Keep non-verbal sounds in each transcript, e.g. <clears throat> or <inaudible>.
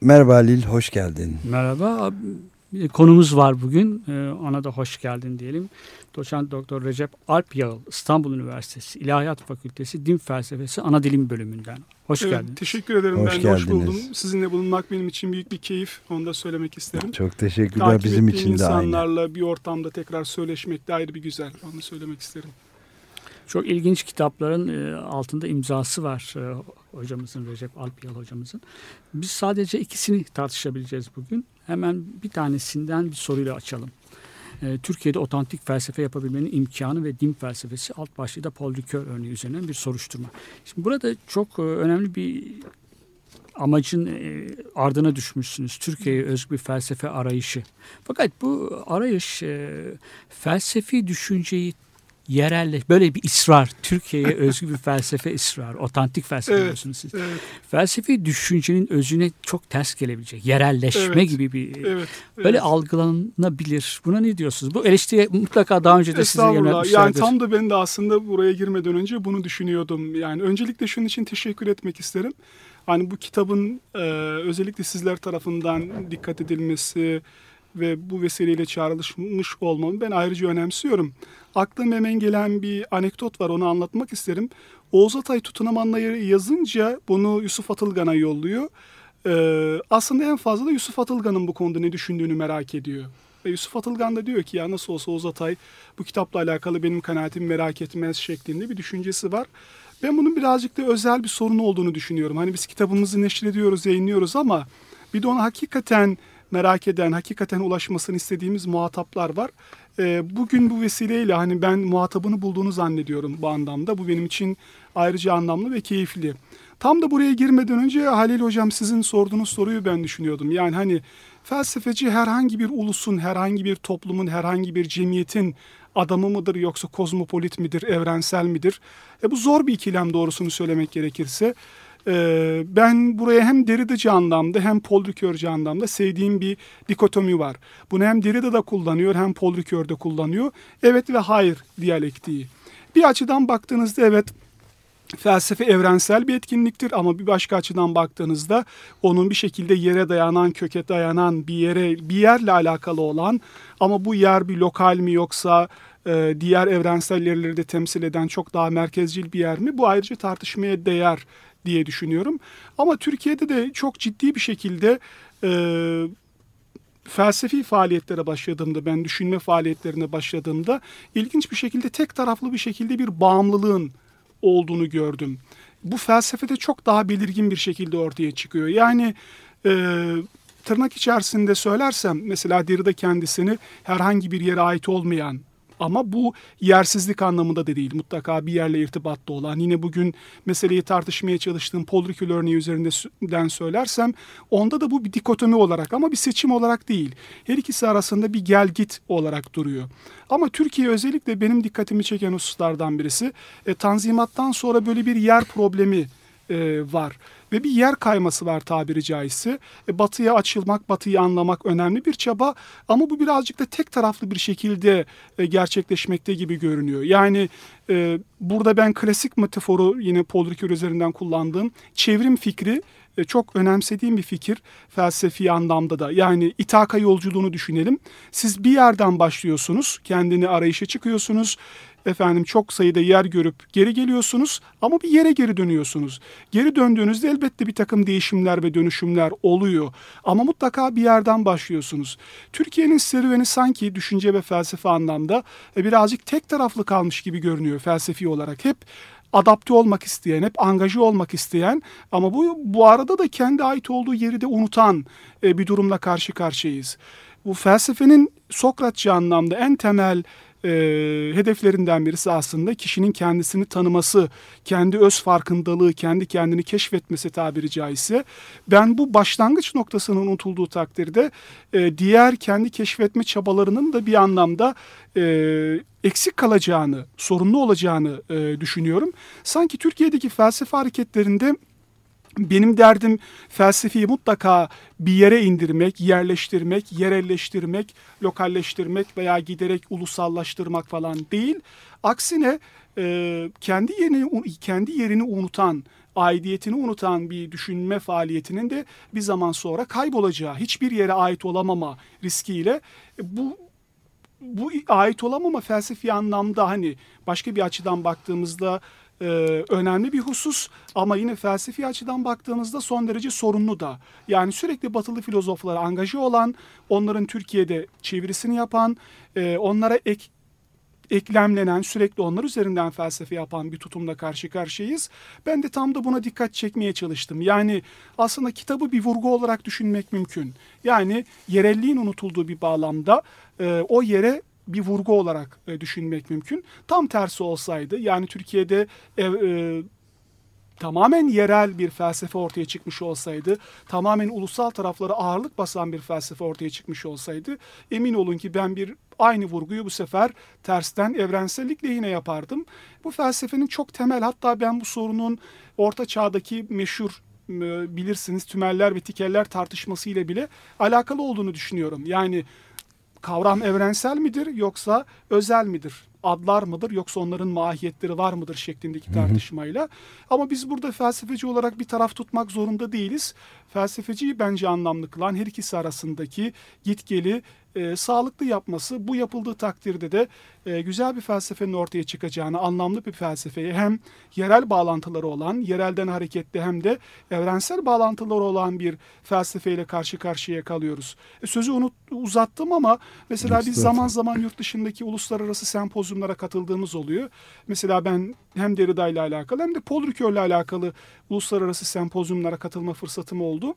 Merhaba Halil, hoş geldin. Merhaba. Bir konumuz var bugün. Ee, Ona da hoş geldin diyelim. Doçent Doktor Recep Alp Yağıl, İstanbul Üniversitesi İlahiyat Fakültesi Din Felsefesi Ana Dilim Bölümünden. Hoş Evet, geldin. Teşekkür ederim. Hoş ben de hoş geldiniz. buldum. Sizinle bulunmak benim için büyük bir keyif. Onu da söylemek isterim. Çok teşekkürler Takip bizim için de aynı. insanlarla bir ortamda tekrar söyleşmek de ayrı bir güzel. Onu söylemek isterim. Çok ilginç kitapların e, altında imzası var e, hocamızın, Recep Alp Yağıl hocamızın. Biz sadece ikisini tartışabileceğiz bugün. Hemen bir tanesinden bir soruyla açalım. E, Türkiye'de otantik felsefe yapabilmenin imkanı ve din felsefesi alt başlığı da Paul Ricoeur örneği üzerinden bir soruşturma. Şimdi burada çok önemli bir amacın ardına düşmüşsünüz. Türkiye'ye özgü bir felsefe arayışı. Fakat bu arayış felsefi düşünceyi yerelle böyle bir ısrar Türkiye'ye <laughs> özgü bir felsefe ısrar otantik felsefe Evet. diyorsunuz siz. Evet, Felsefi düşüncenin özüne çok ters gelebilecek yerelleşme Evet. gibi bir evet. böyle evet. algılanabilir. Buna ne diyorsunuz? Bu eleştiri mutlaka daha önce de size Estağfurullah. Yani tam da ben de aslında buraya girmeden önce bunu düşünüyordum. Yani öncelikle şunun için teşekkür etmek isterim. Hani bu kitabın e, özellikle sizler tarafından dikkat edilmesi ve bu vesileyle çağrılmış olmamı ben ayrıca önemsiyorum. Aklıma hemen gelen bir anekdot var onu anlatmak isterim. Oğuz Atay Tutunaman'la yazınca bunu Yusuf Atılgan'a yolluyor. Ee, aslında en fazla da Yusuf Atılgan'ın bu konuda ne düşündüğünü merak ediyor. Ve Yusuf Atılgan da diyor ki ya nasıl olsa Oğuz Atay bu kitapla alakalı benim kanaatimi merak etmez şeklinde bir düşüncesi var. Ben bunun birazcık da özel bir sorun olduğunu düşünüyorum. Hani biz kitabımızı neşrediyoruz, yayınlıyoruz ama bir de onu hakikaten merak eden, hakikaten ulaşmasını istediğimiz muhataplar var. Ee, bugün bu vesileyle hani ben muhatabını bulduğunu zannediyorum bu anlamda. Bu benim için ayrıca anlamlı ve keyifli. Tam da buraya girmeden önce Halil Hocam sizin sorduğunuz soruyu ben düşünüyordum. Yani hani felsefeci herhangi bir ulusun, herhangi bir toplumun, herhangi bir cemiyetin adamı mıdır yoksa kozmopolit midir, evrensel midir? E bu zor bir ikilem doğrusunu söylemek gerekirse. Ee, ben buraya hem Derrida'cı anlamda hem Paul Ricoeur'cı anlamda sevdiğim bir dikotomi var. Bunu hem Derrida'da kullanıyor hem Paul Ricoeur'da kullanıyor. Evet ve hayır diyalektiği. Bir açıdan baktığınızda evet felsefe evrensel bir etkinliktir ama bir başka açıdan baktığınızda onun bir şekilde yere dayanan, köke dayanan bir yere bir yerle alakalı olan ama bu yer bir lokal mi yoksa e, diğer evrensel yerleri de temsil eden çok daha merkezcil bir yer mi? Bu ayrıca tartışmaya değer diye düşünüyorum. Ama Türkiye'de de çok ciddi bir şekilde e, felsefi faaliyetlere başladığımda, ben düşünme faaliyetlerine başladığımda ilginç bir şekilde tek taraflı bir şekilde bir bağımlılığın olduğunu gördüm. Bu felsefede çok daha belirgin bir şekilde ortaya çıkıyor. Yani e, tırnak içerisinde söylersem mesela Derrida kendisini herhangi bir yere ait olmayan ama bu yersizlik anlamında da değil. Mutlaka bir yerle irtibatlı olan. Yine bugün meseleyi tartışmaya çalıştığım Ricoeur örneği üzerinden söylersem onda da bu bir dikotomi olarak ama bir seçim olarak değil. Her ikisi arasında bir gel git olarak duruyor. Ama Türkiye özellikle benim dikkatimi çeken hususlardan birisi e, Tanzimat'tan sonra böyle bir yer problemi e, var ve bir yer kayması var tabiri caizse. E, batıya açılmak, batıyı anlamak önemli bir çaba ama bu birazcık da tek taraflı bir şekilde e, gerçekleşmekte gibi görünüyor. Yani e, burada ben klasik metaforu yine Paul Ricoeur üzerinden kullandığım çevrim fikri e, çok önemsediğim bir fikir felsefi anlamda da. Yani İtaka yolculuğunu düşünelim. Siz bir yerden başlıyorsunuz, kendini arayışa çıkıyorsunuz efendim çok sayıda yer görüp geri geliyorsunuz ama bir yere geri dönüyorsunuz. Geri döndüğünüzde elbette bir takım değişimler ve dönüşümler oluyor ama mutlaka bir yerden başlıyorsunuz. Türkiye'nin serüveni sanki düşünce ve felsefe anlamda e, birazcık tek taraflı kalmış gibi görünüyor felsefi olarak. Hep adapte olmak isteyen, hep angaje olmak isteyen ama bu bu arada da kendi ait olduğu yeri de unutan e, bir durumla karşı karşıyayız. Bu felsefenin Sokratçı anlamda en temel e, hedeflerinden birisi aslında kişinin kendisini tanıması, kendi öz farkındalığı, kendi kendini keşfetmesi tabiri caizse. Ben bu başlangıç noktasının unutulduğu takdirde e, diğer kendi keşfetme çabalarının da bir anlamda e, eksik kalacağını, sorunlu olacağını e, düşünüyorum. Sanki Türkiye'deki felsefe hareketlerinde benim derdim felsefeyi mutlaka bir yere indirmek, yerleştirmek, yerelleştirmek, lokalleştirmek veya giderek ulusallaştırmak falan değil. Aksine e, kendi yerini kendi yerini unutan, aidiyetini unutan bir düşünme faaliyetinin de bir zaman sonra kaybolacağı, hiçbir yere ait olamama riskiyle e, bu bu ait olamama felsefi anlamda hani başka bir açıdan baktığımızda e, önemli bir husus ama yine felsefi açıdan baktığımızda son derece sorunlu da. Yani sürekli batılı filozoflara angaje olan, onların Türkiye'de çevirisini yapan, e, onlara ek eklemlenen, sürekli onlar üzerinden felsefe yapan bir tutumla karşı karşıyayız. Ben de tam da buna dikkat çekmeye çalıştım. Yani aslında kitabı bir vurgu olarak düşünmek mümkün. Yani yerelliğin unutulduğu bir bağlamda e, o yere bir vurgu olarak e, düşünmek mümkün. Tam tersi olsaydı yani Türkiye'de e, e, tamamen yerel bir felsefe ortaya çıkmış olsaydı, tamamen ulusal taraflara ağırlık basan bir felsefe ortaya çıkmış olsaydı, emin olun ki ben bir aynı vurguyu bu sefer tersten evrensellikle yine yapardım. Bu felsefenin çok temel, hatta ben bu sorunun orta çağdaki meşhur e, bilirsiniz tümeller ve tikeller tartışması ile bile alakalı olduğunu düşünüyorum. Yani kavram evrensel midir yoksa özel midir? Adlar mıdır yoksa onların mahiyetleri var mıdır şeklindeki tartışmayla. Ama biz burada felsefeci olarak bir taraf tutmak zorunda değiliz. Felsefeciyi bence anlamlı kılan her ikisi arasındaki gitgeli e, sağlıklı yapması bu yapıldığı takdirde de e, güzel bir felsefenin ortaya çıkacağını, anlamlı bir felsefeyi hem yerel bağlantıları olan, yerelden hareketli hem de evrensel bağlantıları olan bir felsefeyle karşı karşıya kalıyoruz. E, sözü unut, uzattım ama mesela biz zaman zaman yurt dışındaki uluslararası sempozyumlara katıldığımız oluyor. Mesela ben hem Derrida ile alakalı hem de Ricoeur ile alakalı uluslararası sempozyumlara katılma fırsatım oldu.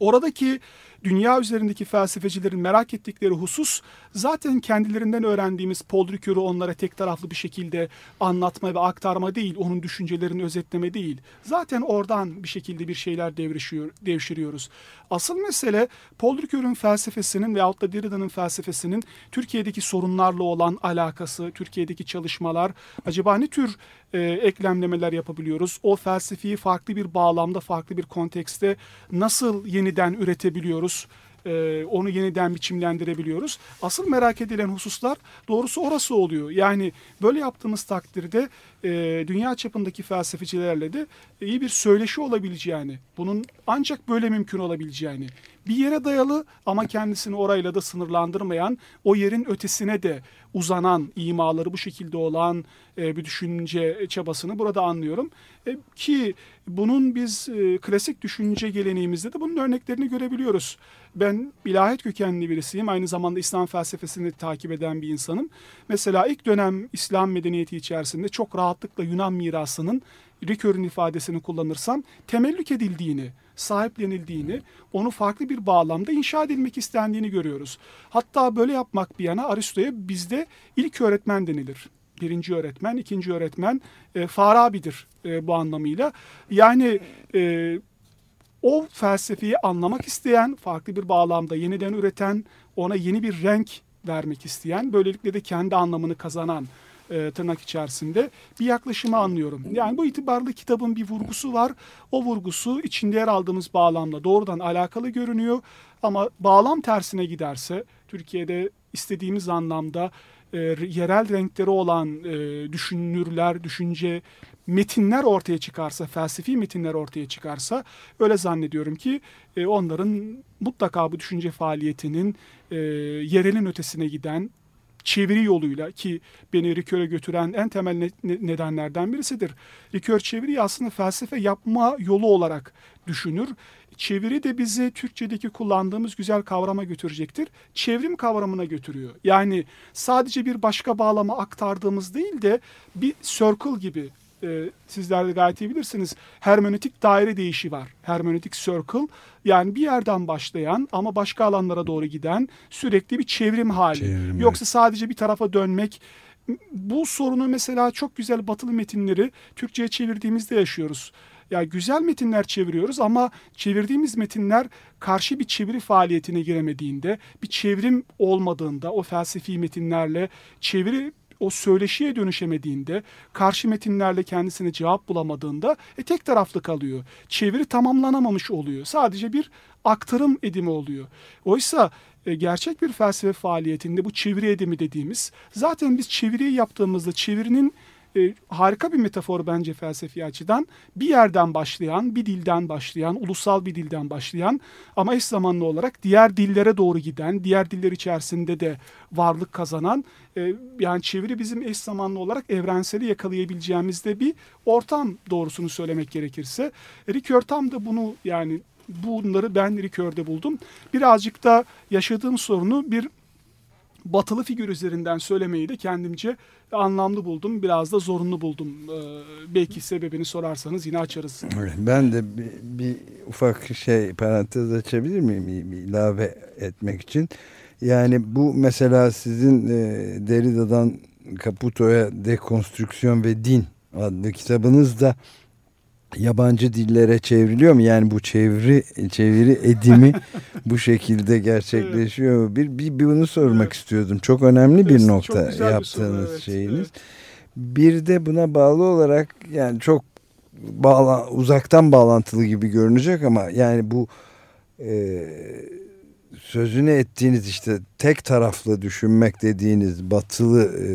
Oradaki dünya üzerindeki felsefecilerin merak ettikleri husus zaten kendilerinden öğrendiğimiz Paul Ricoeur'u onlara tek taraflı bir şekilde anlatma ve aktarma değil, onun düşüncelerini özetleme değil. Zaten oradan bir şekilde bir şeyler devrişiyor, devşiriyoruz. Asıl mesele Paul Ricoeur'un felsefesinin veyahut da Derrida'nın felsefesinin Türkiye'deki sorunlarla olan alakası, Türkiye'deki çalışmalar, acaba ne tür e, eklemlemeler yapabiliyoruz? O felsefeyi farklı bir bağlamda, farklı bir kontekste nasıl yeniden üretebiliyoruz? outros e, onu yeniden biçimlendirebiliyoruz. Asıl merak edilen hususlar doğrusu orası oluyor. Yani böyle yaptığımız takdirde e, dünya çapındaki felsefecilerle de iyi bir söyleşi olabileceğini, bunun ancak böyle mümkün olabileceğini, bir yere dayalı ama kendisini orayla da sınırlandırmayan, o yerin ötesine de uzanan imaları bu şekilde olan e, bir düşünce çabasını burada anlıyorum. Ki bunun biz klasik düşünce geleneğimizde de bunun örneklerini görebiliyoruz. Ben ilahiyat kökenli birisiyim. Aynı zamanda İslam felsefesini takip eden bir insanım. Mesela ilk dönem İslam medeniyeti içerisinde çok rahatlıkla Yunan mirasının Ricoeur'ün ifadesini kullanırsam temellük edildiğini, sahiplenildiğini, onu farklı bir bağlamda inşa edilmek istendiğini görüyoruz. Hatta böyle yapmak bir yana Aristo'ya bizde ilk öğretmen denilir. Birinci öğretmen, ikinci öğretmen e, Farabi'dir e, bu anlamıyla. Yani e, o felsefeyi anlamak isteyen, farklı bir bağlamda yeniden üreten, ona yeni bir renk vermek isteyen, böylelikle de kendi anlamını kazanan e, tırnak içerisinde bir yaklaşımı anlıyorum. Yani bu itibarlı kitabın bir vurgusu var. O vurgusu içinde yer aldığımız bağlamla doğrudan alakalı görünüyor. Ama bağlam tersine giderse Türkiye'de istediğimiz anlamda e, yerel renkleri olan e, düşünürler, düşünce metinler ortaya çıkarsa, felsefi metinler ortaya çıkarsa öyle zannediyorum ki e, onların mutlaka bu düşünce faaliyetinin e, yerelin ötesine giden çeviri yoluyla ki beni Ricoeur'e götüren en temel ne, nedenlerden birisidir. Ricoeur çeviriyi aslında felsefe yapma yolu olarak düşünür. Çeviri de bizi Türkçedeki kullandığımız güzel kavrama götürecektir. Çevrim kavramına götürüyor. Yani sadece bir başka bağlama aktardığımız değil de bir circle gibi e, sizler de gayet iyi bilirsiniz. Hermenötik daire değişi var. Hermenötik circle yani bir yerden başlayan ama başka alanlara doğru giden sürekli bir çevrim hali. Çevrim, Yoksa sadece bir tarafa dönmek bu sorunu mesela çok güzel batılı metinleri Türkçe'ye çevirdiğimizde yaşıyoruz. Ya güzel metinler çeviriyoruz ama çevirdiğimiz metinler karşı bir çeviri faaliyetine giremediğinde, bir çevrim olmadığında o felsefi metinlerle çeviri o söyleşiye dönüşemediğinde, karşı metinlerle kendisine cevap bulamadığında e, tek taraflı kalıyor. Çeviri tamamlanamamış oluyor. Sadece bir aktarım edimi oluyor. Oysa e, gerçek bir felsefe faaliyetinde bu çeviri edimi dediğimiz zaten biz çeviriyi yaptığımızda çevirinin e, harika bir metafor bence felsefi açıdan. Bir yerden başlayan, bir dilden başlayan, ulusal bir dilden başlayan ama eş zamanlı olarak diğer dillere doğru giden, diğer diller içerisinde de varlık kazanan e, yani çeviri bizim eş zamanlı olarak evrenseli yakalayabileceğimizde bir ortam doğrusunu söylemek gerekirse. Ricoeur tam da bunu yani bunları ben Ricoeur'de buldum. Birazcık da yaşadığım sorunu bir batılı figür üzerinden söylemeyi de kendimce anlamlı buldum. Biraz da zorunlu buldum. Ee, belki sebebini sorarsanız yine açarız. Ben de bir, bir ufak şey parantez açabilir miyim bir- ilave etmek için? Yani bu mesela sizin e, Derrida'dan Caputo'ya Dekonstrüksiyon ve Din adlı kitabınız da yabancı dillere çevriliyor mu? Yani bu çeviri çeviri edimi <laughs> bu şekilde gerçekleşiyor mu? Bir, bir, bir bunu sormak Evet. istiyordum. Çok önemli bir Evet, çok nokta bir soru, yaptığınız evet, şeyiniz. evet. Bir de buna bağlı olarak yani çok bağla, uzaktan bağlantılı gibi görünecek ama yani bu e, sözünü ettiğiniz işte tek taraflı düşünmek dediğiniz batılı e,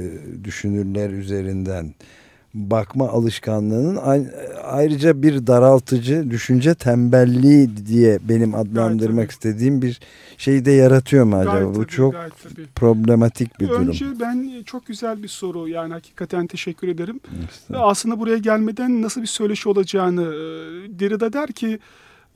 düşünürler üzerinden bakma alışkanlığının ay- ayrıca bir daraltıcı düşünce tembelliği diye benim adlandırmak tabii. istediğim bir şey de yaratıyor mu acaba? Gayet bu tabii, çok gayet problematik bir durum. Önce ben çok güzel bir soru yani hakikaten teşekkür ederim. Aslında buraya gelmeden nasıl bir söyleşi olacağını e, Derrida der ki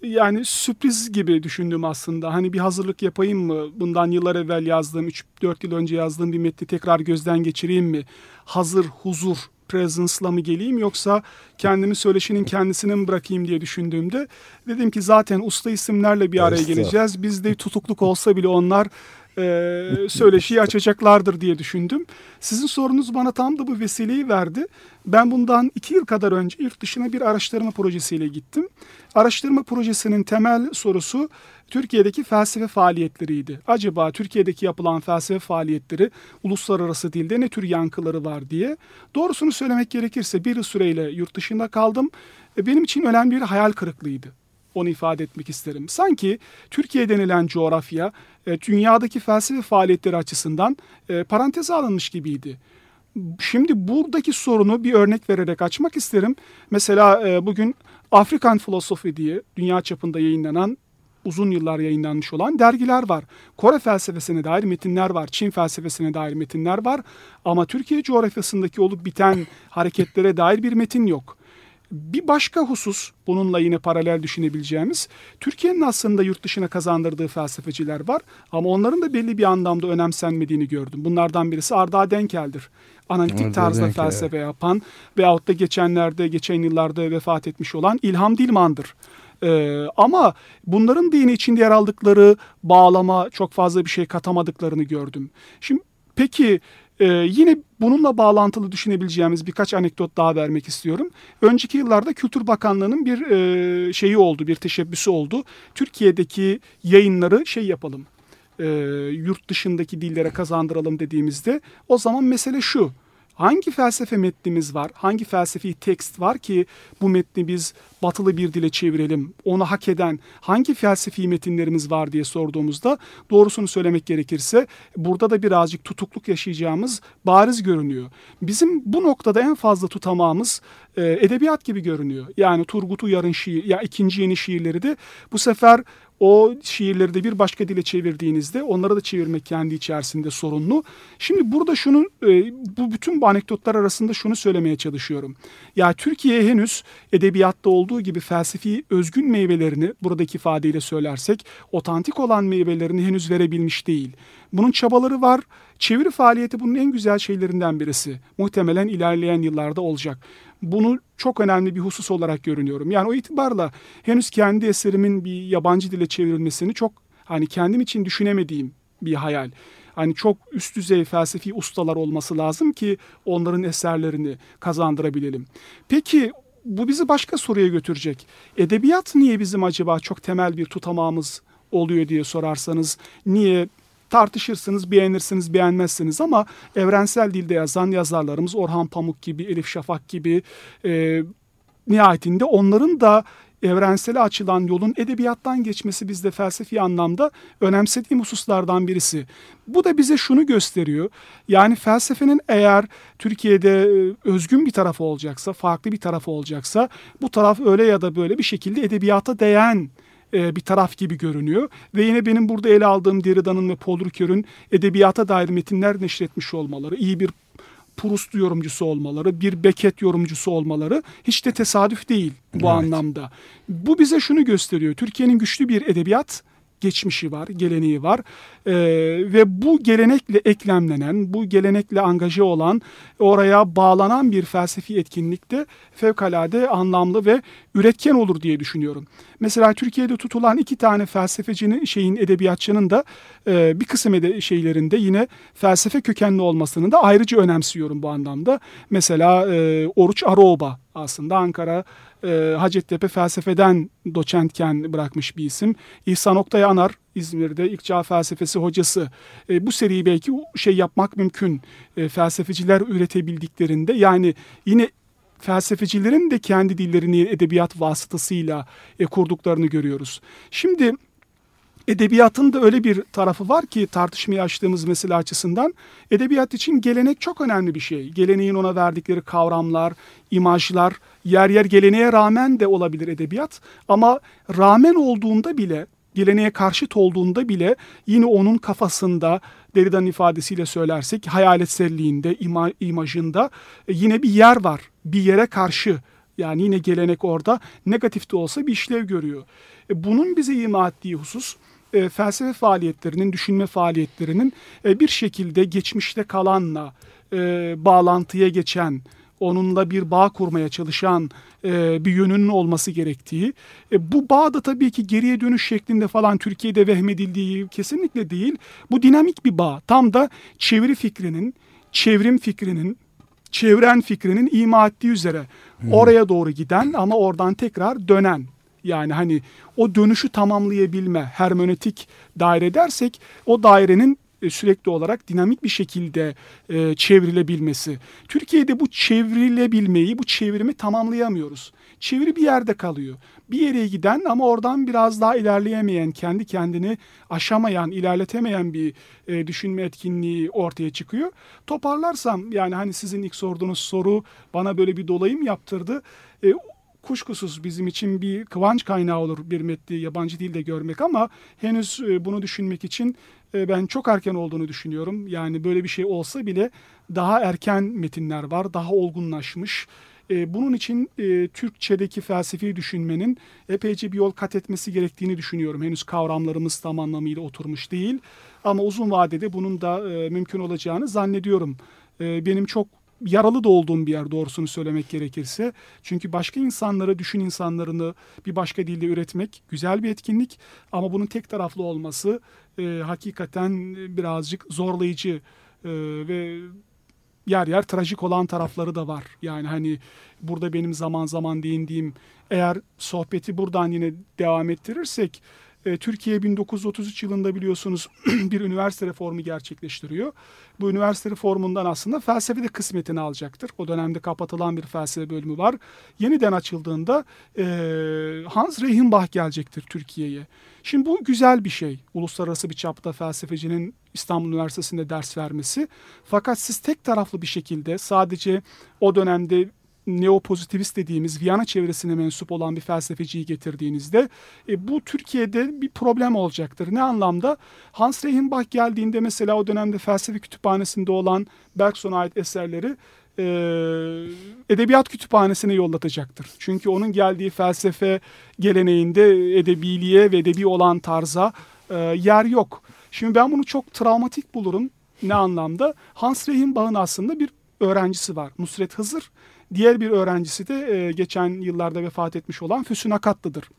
yani sürpriz gibi düşündüm aslında. Hani bir hazırlık yapayım mı? Bundan yıllar evvel yazdığım, 3-4 yıl önce yazdığım bir metni tekrar gözden geçireyim mi? Hazır, huzur, presence'la mı geleyim yoksa kendimi söyleşinin kendisine mi bırakayım diye düşündüğümde dedim ki zaten usta isimlerle bir araya geleceğiz. Bizde tutukluk olsa bile onlar e, söyleşiyi açacaklardır diye düşündüm. Sizin sorunuz bana tam da bu vesileyi verdi. Ben bundan iki yıl kadar önce yurt dışına bir araştırma projesiyle gittim. Araştırma projesinin temel sorusu Türkiye'deki felsefe faaliyetleriydi. Acaba Türkiye'deki yapılan felsefe faaliyetleri uluslararası dilde ne tür yankıları var diye. Doğrusunu söylemek gerekirse bir süreyle yurt dışında kaldım. Benim için önemli bir hayal kırıklığıydı. Onu ifade etmek isterim. Sanki Türkiye denilen coğrafya e, dünyadaki felsefe faaliyetleri açısından e, paranteze alınmış gibiydi. Şimdi buradaki sorunu bir örnek vererek açmak isterim. Mesela e, bugün African Philosophy diye dünya çapında yayınlanan uzun yıllar yayınlanmış olan dergiler var. Kore felsefesine dair metinler var. Çin felsefesine dair metinler var. Ama Türkiye coğrafyasındaki olup biten hareketlere dair bir metin yok. Bir başka husus bununla yine paralel düşünebileceğimiz Türkiye'nin aslında yurt dışına kazandırdığı felsefeciler var ama onların da belli bir anlamda önemsenmediğini gördüm. Bunlardan birisi Arda Denkel'dir. Analitik Arda tarzda Denkel, felsefe yapan veyahut da geçenlerde geçen yıllarda vefat etmiş olan İlham Dilman'dır. Ee, ama bunların dini içinde yer aldıkları bağlama çok fazla bir şey katamadıklarını gördüm. Şimdi peki e, yine bununla bağlantılı düşünebileceğimiz birkaç anekdot daha vermek istiyorum. Önceki yıllarda Kültür Bakanlığı'nın bir e, şeyi oldu, bir teşebbüsü oldu. Türkiye'deki yayınları şey yapalım, e, yurt dışındaki dillere kazandıralım dediğimizde o zaman mesele şu. Hangi felsefe metnimiz var? Hangi felsefi tekst var ki bu metni biz batılı bir dile çevirelim? Onu hak eden hangi felsefi metinlerimiz var diye sorduğumuzda doğrusunu söylemek gerekirse burada da birazcık tutukluk yaşayacağımız bariz görünüyor. Bizim bu noktada en fazla tutamağımız e, edebiyat gibi görünüyor. Yani Turgut Uyar'ın şiir, ya ikinci yeni şiirleri de bu sefer o şiirleri de bir başka dile çevirdiğinizde onları da çevirmek kendi içerisinde sorunlu. Şimdi burada şunu e, bu bütün bu anekdotlar arasında şunu söylemeye çalışıyorum. Ya Türkiye henüz edebiyatta olduğu gibi felsefi özgün meyvelerini buradaki ifadeyle söylersek otantik olan meyvelerini henüz verebilmiş değil. Bunun çabaları var. Çeviri faaliyeti bunun en güzel şeylerinden birisi. Muhtemelen ilerleyen yıllarda olacak. bunu çok önemli bir husus olarak görünüyorum. Yani o itibarla henüz kendi eserimin bir yabancı dile çevrilmesini çok hani kendim için düşünemediğim bir hayal. Hani çok üst düzey felsefi ustalar olması lazım ki onların eserlerini kazandırabilelim. Peki bu bizi başka soruya götürecek. Edebiyat niye bizim acaba çok temel bir tutamağımız oluyor diye sorarsanız niye tartışırsınız, beğenirsiniz, beğenmezsiniz ama evrensel dilde yazan yazarlarımız Orhan Pamuk gibi, Elif Şafak gibi e, nihayetinde onların da evrensele açılan yolun edebiyattan geçmesi bizde felsefi anlamda önemsediğim hususlardan birisi. Bu da bize şunu gösteriyor. Yani felsefenin eğer Türkiye'de e, özgün bir tarafı olacaksa, farklı bir tarafı olacaksa bu taraf öyle ya da böyle bir şekilde edebiyata değen e, bir taraf gibi görünüyor. Ve yine benim burada ele aldığım Derrida'nın ve Paul Ricoeur'ün edebiyata dair metinler neşretmiş olmaları, iyi bir Proust yorumcusu olmaları, bir Beckett yorumcusu olmaları hiç de tesadüf değil bu Evet. anlamda. Bu bize şunu gösteriyor. Türkiye'nin güçlü bir edebiyat geçmişi var, geleneği var. Ee, ve bu gelenekle eklemlenen, bu gelenekle angaje olan, oraya bağlanan bir felsefi etkinlikte fevkalade anlamlı ve üretken olur diye düşünüyorum. Mesela Türkiye'de tutulan iki tane felsefecinin, şeyin edebiyatçının da e, bir kısım ede- şeylerinde yine felsefe kökenli olmasını da ayrıca önemsiyorum bu anlamda. Mesela e, Oruç Aroğba aslında Ankara e, Hacettepe felsefeden doçentken bırakmış bir isim. İhsan Oktay Anar İzmir'de ilk çağ felsefesi hocası. E, bu seriyi belki şey yapmak mümkün. E, felsefeciler üretebildiklerinde yani yine felsefecilerin de kendi dillerini edebiyat vasıtasıyla e, kurduklarını görüyoruz. Şimdi edebiyatın da öyle bir tarafı var ki tartışmaya açtığımız mesele açısından edebiyat için gelenek çok önemli bir şey. Geleneğin ona verdikleri kavramlar, imajlar, yer yer geleneğe rağmen de olabilir edebiyat ama rağmen olduğunda bile geleneğe karşıt olduğunda bile yine onun kafasında Derrida'nın ifadesiyle söylersek hayaletselliğinde, ima, imajında e, yine bir yer var. Bir yere karşı yani yine gelenek orada negatif de olsa bir işlev görüyor. E, bunun bize ima ettiği husus e, felsefe faaliyetlerinin, düşünme faaliyetlerinin e, bir şekilde geçmişte kalanla e, bağlantıya geçen, onunla bir bağ kurmaya çalışan e, bir yönünün olması gerektiği. E, bu bağ da tabii ki geriye dönüş şeklinde falan Türkiye'de vehmedildiği kesinlikle değil. Bu dinamik bir bağ. Tam da çeviri fikrinin, çevrim fikrinin, çevren fikrinin ima ettiği üzere oraya doğru giden ama oradan tekrar dönen. Yani hani o dönüşü tamamlayabilme, hermenötik daire dersek o dairenin e, sürekli olarak dinamik bir şekilde e, çevrilebilmesi. Türkiye'de bu çevrilebilmeyi, bu çevrimi tamamlayamıyoruz. Çeviri bir yerde kalıyor. Bir yere giden ama oradan biraz daha ilerleyemeyen, kendi kendini aşamayan, ilerletemeyen bir e, düşünme etkinliği ortaya çıkıyor. Toparlarsam yani hani sizin ilk sorduğunuz soru bana böyle bir dolayım yaptırdı. E, kuşkusuz bizim için bir kıvanç kaynağı olur bir metni yabancı dilde görmek ama henüz e, bunu düşünmek için e, ben çok erken olduğunu düşünüyorum. Yani böyle bir şey olsa bile daha erken metinler var, daha olgunlaşmış. E, Bunun için Türkçedeki felsefi düşünmenin epeyce bir yol kat etmesi gerektiğini düşünüyorum. Henüz kavramlarımız tam anlamıyla oturmuş değil. Ama uzun vadede bunun da mümkün olacağını zannediyorum. Benim çok yaralı da olduğum bir yer doğrusunu söylemek gerekirse. Çünkü başka insanları, düşün insanlarını bir başka dilde üretmek güzel bir etkinlik. Ama bunun tek taraflı olması e, hakikaten birazcık zorlayıcı e, ve yer yer trajik olan tarafları da var. Yani hani burada benim zaman zaman değindiğim eğer sohbeti buradan yine devam ettirirsek e, Türkiye 1933 yılında biliyorsunuz <clears throat> bir üniversite reformu gerçekleştiriyor. Bu üniversite reformundan aslında felsefe de kısmetini alacaktır. O dönemde kapatılan bir felsefe bölümü var. Yeniden açıldığında e, Hans Reichenbach gelecektir Türkiye'ye. Şimdi bu güzel bir şey. Uluslararası bir çapta felsefecinin İstanbul Üniversitesi'nde ders vermesi. Fakat siz tek taraflı bir şekilde sadece o dönemde neopozitivist dediğimiz Viyana çevresine mensup olan bir felsefeciyi getirdiğinizde e, bu Türkiye'de bir problem olacaktır. Ne anlamda? Hans Reichenbach geldiğinde mesela o dönemde felsefe kütüphanesinde olan Bergson'a ait eserleri e, edebiyat kütüphanesine yollatacaktır. Çünkü onun geldiği felsefe geleneğinde edebiliğe ve edebi olan tarza e, yer yok. Şimdi ben bunu çok travmatik bulurum. Ne anlamda? Hans Reichenbach'ın aslında bir öğrencisi var. Nusret Hızır Diğer bir öğrencisi de e, geçen yıllarda vefat etmiş olan Füsun Akatlı'dır.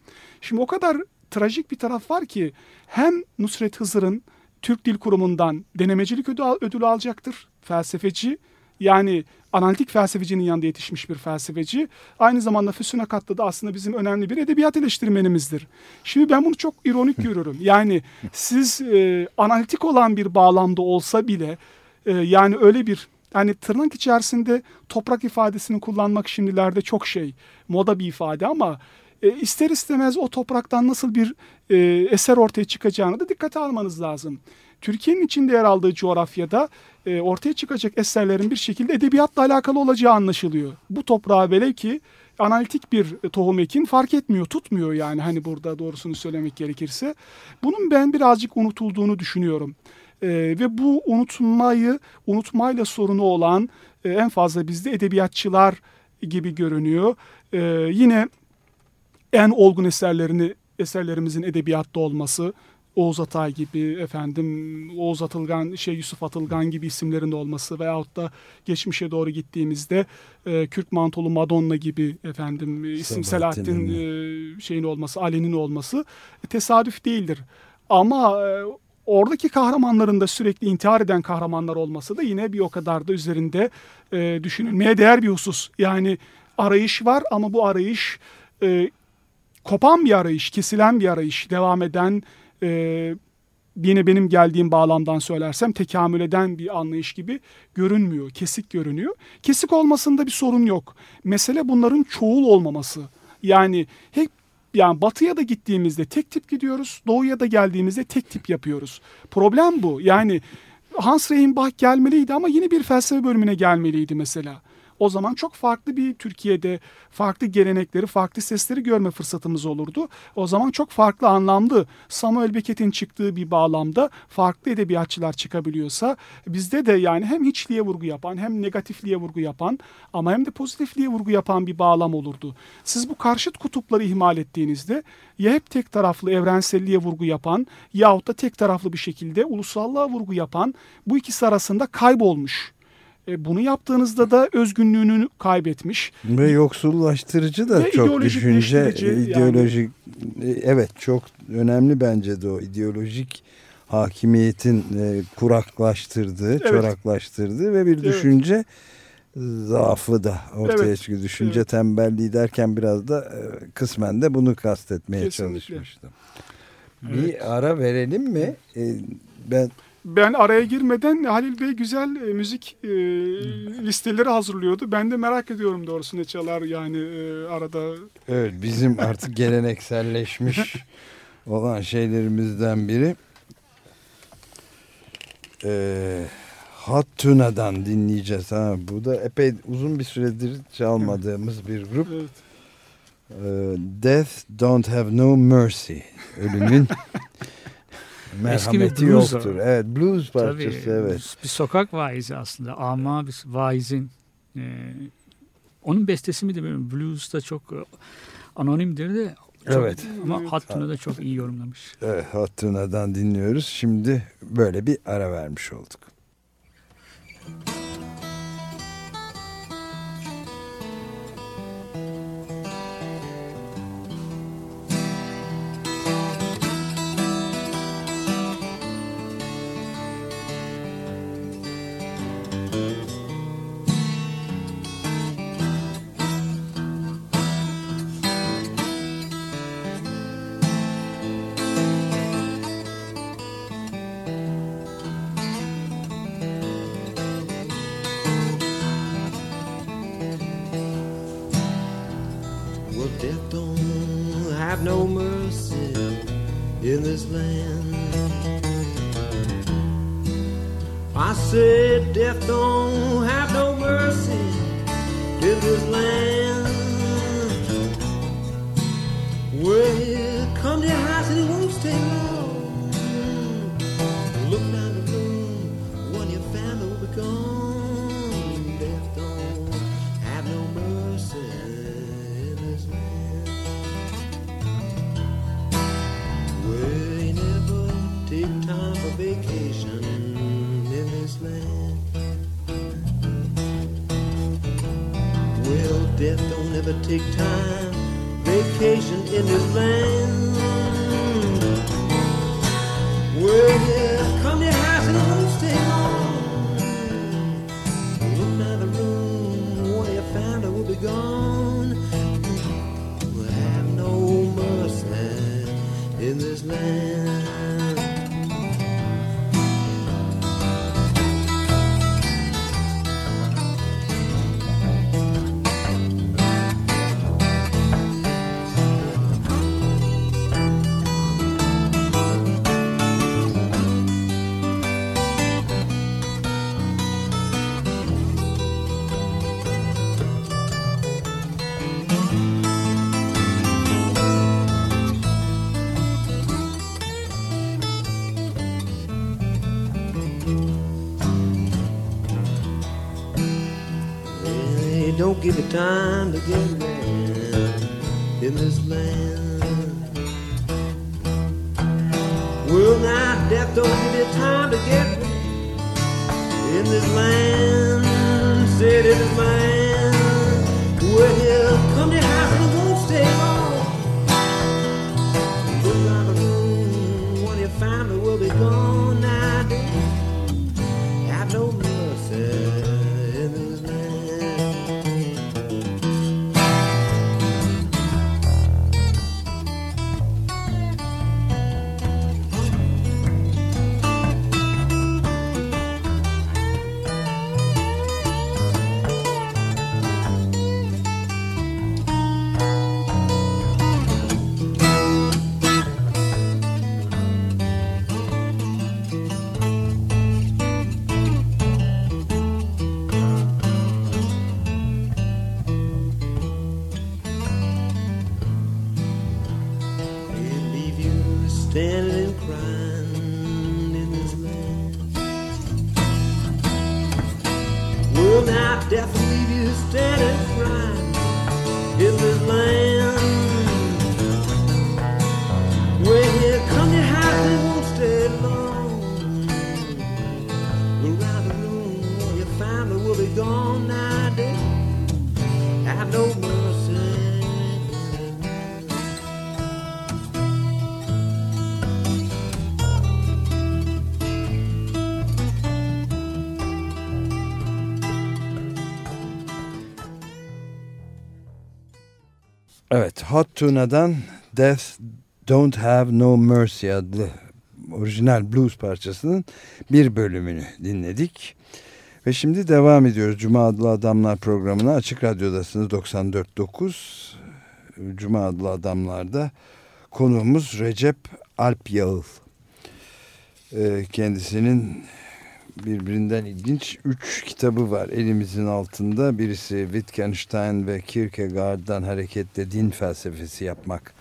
Şimdi o kadar trajik bir taraf var ki hem Nusret Hızır'ın Türk Dil Kurumu'ndan denemecilik ödülü, alacaktır. Felsefeci yani analitik felsefecinin yanında yetişmiş bir felsefeci. Aynı zamanda Füsun Akatlı da aslında bizim önemli bir edebiyat eleştirmenimizdir. Şimdi ben bunu çok ironik görüyorum. Yani siz e, analitik olan bir bağlamda olsa bile e, yani öyle bir yani tırnak içerisinde toprak ifadesini kullanmak şimdilerde çok şey moda bir ifade ama e, ister istemez o topraktan nasıl bir e, eser ortaya çıkacağını da dikkate almanız lazım. Türkiye'nin içinde yer aldığı coğrafyada e, ortaya çıkacak eserlerin bir şekilde edebiyatla alakalı olacağı anlaşılıyor. Bu toprağa velev ki analitik bir tohum ekin fark etmiyor, tutmuyor yani hani burada doğrusunu söylemek gerekirse. Bunun ben birazcık unutulduğunu düşünüyorum. E, ve bu unutmayı, unutmayla sorunu olan e, en fazla bizde edebiyatçılar gibi görünüyor. E, yine en olgun eserlerini eserlerimizin edebiyatta olması, Oğuz Atay gibi efendim Oğuz Atılgan şey Yusuf Atılgan gibi isimlerin olması veyahut da geçmişe doğru gittiğimizde e, Kürk Mantolu Madonna gibi efendim e, isim Sabahattin Selahattin e, şeyin olması Ali'nin olması e, tesadüf değildir. Ama e, oradaki kahramanların da sürekli intihar eden kahramanlar olması da yine bir o kadar da üzerinde e, düşünülmeye değer bir husus. Yani arayış var ama bu arayış e, kopan bir arayış, kesilen bir arayış, devam eden e, yine benim geldiğim bağlamdan söylersem tekamül eden bir anlayış gibi görünmüyor. Kesik görünüyor. Kesik olmasında bir sorun yok. Mesele bunların çoğul olmaması. Yani hep yani batıya da gittiğimizde tek tip gidiyoruz. Doğuya da geldiğimizde tek tip yapıyoruz. Problem bu. Yani Hans Reichenbach gelmeliydi ama yine bir felsefe bölümüne gelmeliydi mesela. O zaman çok farklı bir Türkiye'de farklı gelenekleri, farklı sesleri görme fırsatımız olurdu. O zaman çok farklı anlamlı Samuel Beckett'in çıktığı bir bağlamda farklı edebiyatçılar çıkabiliyorsa bizde de yani hem hiçliğe vurgu yapan hem negatifliğe vurgu yapan ama hem de pozitifliğe vurgu yapan bir bağlam olurdu. Siz bu karşıt kutupları ihmal ettiğinizde ya hep tek taraflı evrenselliğe vurgu yapan yahut da tek taraflı bir şekilde ulusallığa vurgu yapan bu ikisi arasında kaybolmuş. E, bunu yaptığınızda da özgünlüğünü kaybetmiş. Ve yoksullaştırıcı da Ve çok düşünce yani. ideolojik e, evet çok önemli bence de o ideolojik hakimiyetin e, kuraklaştırdığı, çoraklaştırdığı ve bir Evet. düşünce zaafı da ortaya Evet. çıkıyor. Düşünce Evet. tembelliği derken biraz da e, kısmen de bunu kastetmeye Kesinlikle. çalışmıştım. Bir ara verelim mi? E, ben Ben araya girmeden Halil Bey güzel e, müzik e, listeleri hazırlıyordu. Ben de merak ediyorum doğrusu ne çalar yani e, arada. Evet bizim artık gelenekselleşmiş <laughs> olan şeylerimizden biri. Ee, Hot Tuna'dan dinleyeceğiz. Ha, bu da epey uzun bir süredir çalmadığımız bir grup. Evet. Ee, Death Don't Have No Mercy. Ölümün <laughs> merhameti blues o. yoktur. Evet blues parçası Tabii, evet. bir sokak vaizi aslında. Ama bir vaizin e, onun bestesi mi de bilmiyorum. Blues da çok e, anonimdir de çok, Evet. ama Evet. Hattuna da çok iyi yorumlamış. Evet Hot Tuna'dan dinliyoruz. Şimdi böyle bir ara vermiş olduk. Well, no mercy in this land. I said death don't Don't give it time to get around in this land. Well, now death don't give it time to get in this land. Said in this land. Well, come to house and it won't stay long. Look around the room when your family will be gone Evet, Hot Tuna'dan Death Don't Have No Mercy adlı orijinal blues parçasının bir bölümünü dinledik. Ve şimdi devam ediyoruz. Cuma adlı adamlar programına Açık Radyo'dasınız 94.9. Cuma adlı adamlarda konuğumuz Recep Alp Yağıl. Ee, kendisinin birbirinden ilginç üç kitabı var elimizin altında. Birisi Wittgenstein ve Kierkegaard'dan hareketle din felsefesi yapmak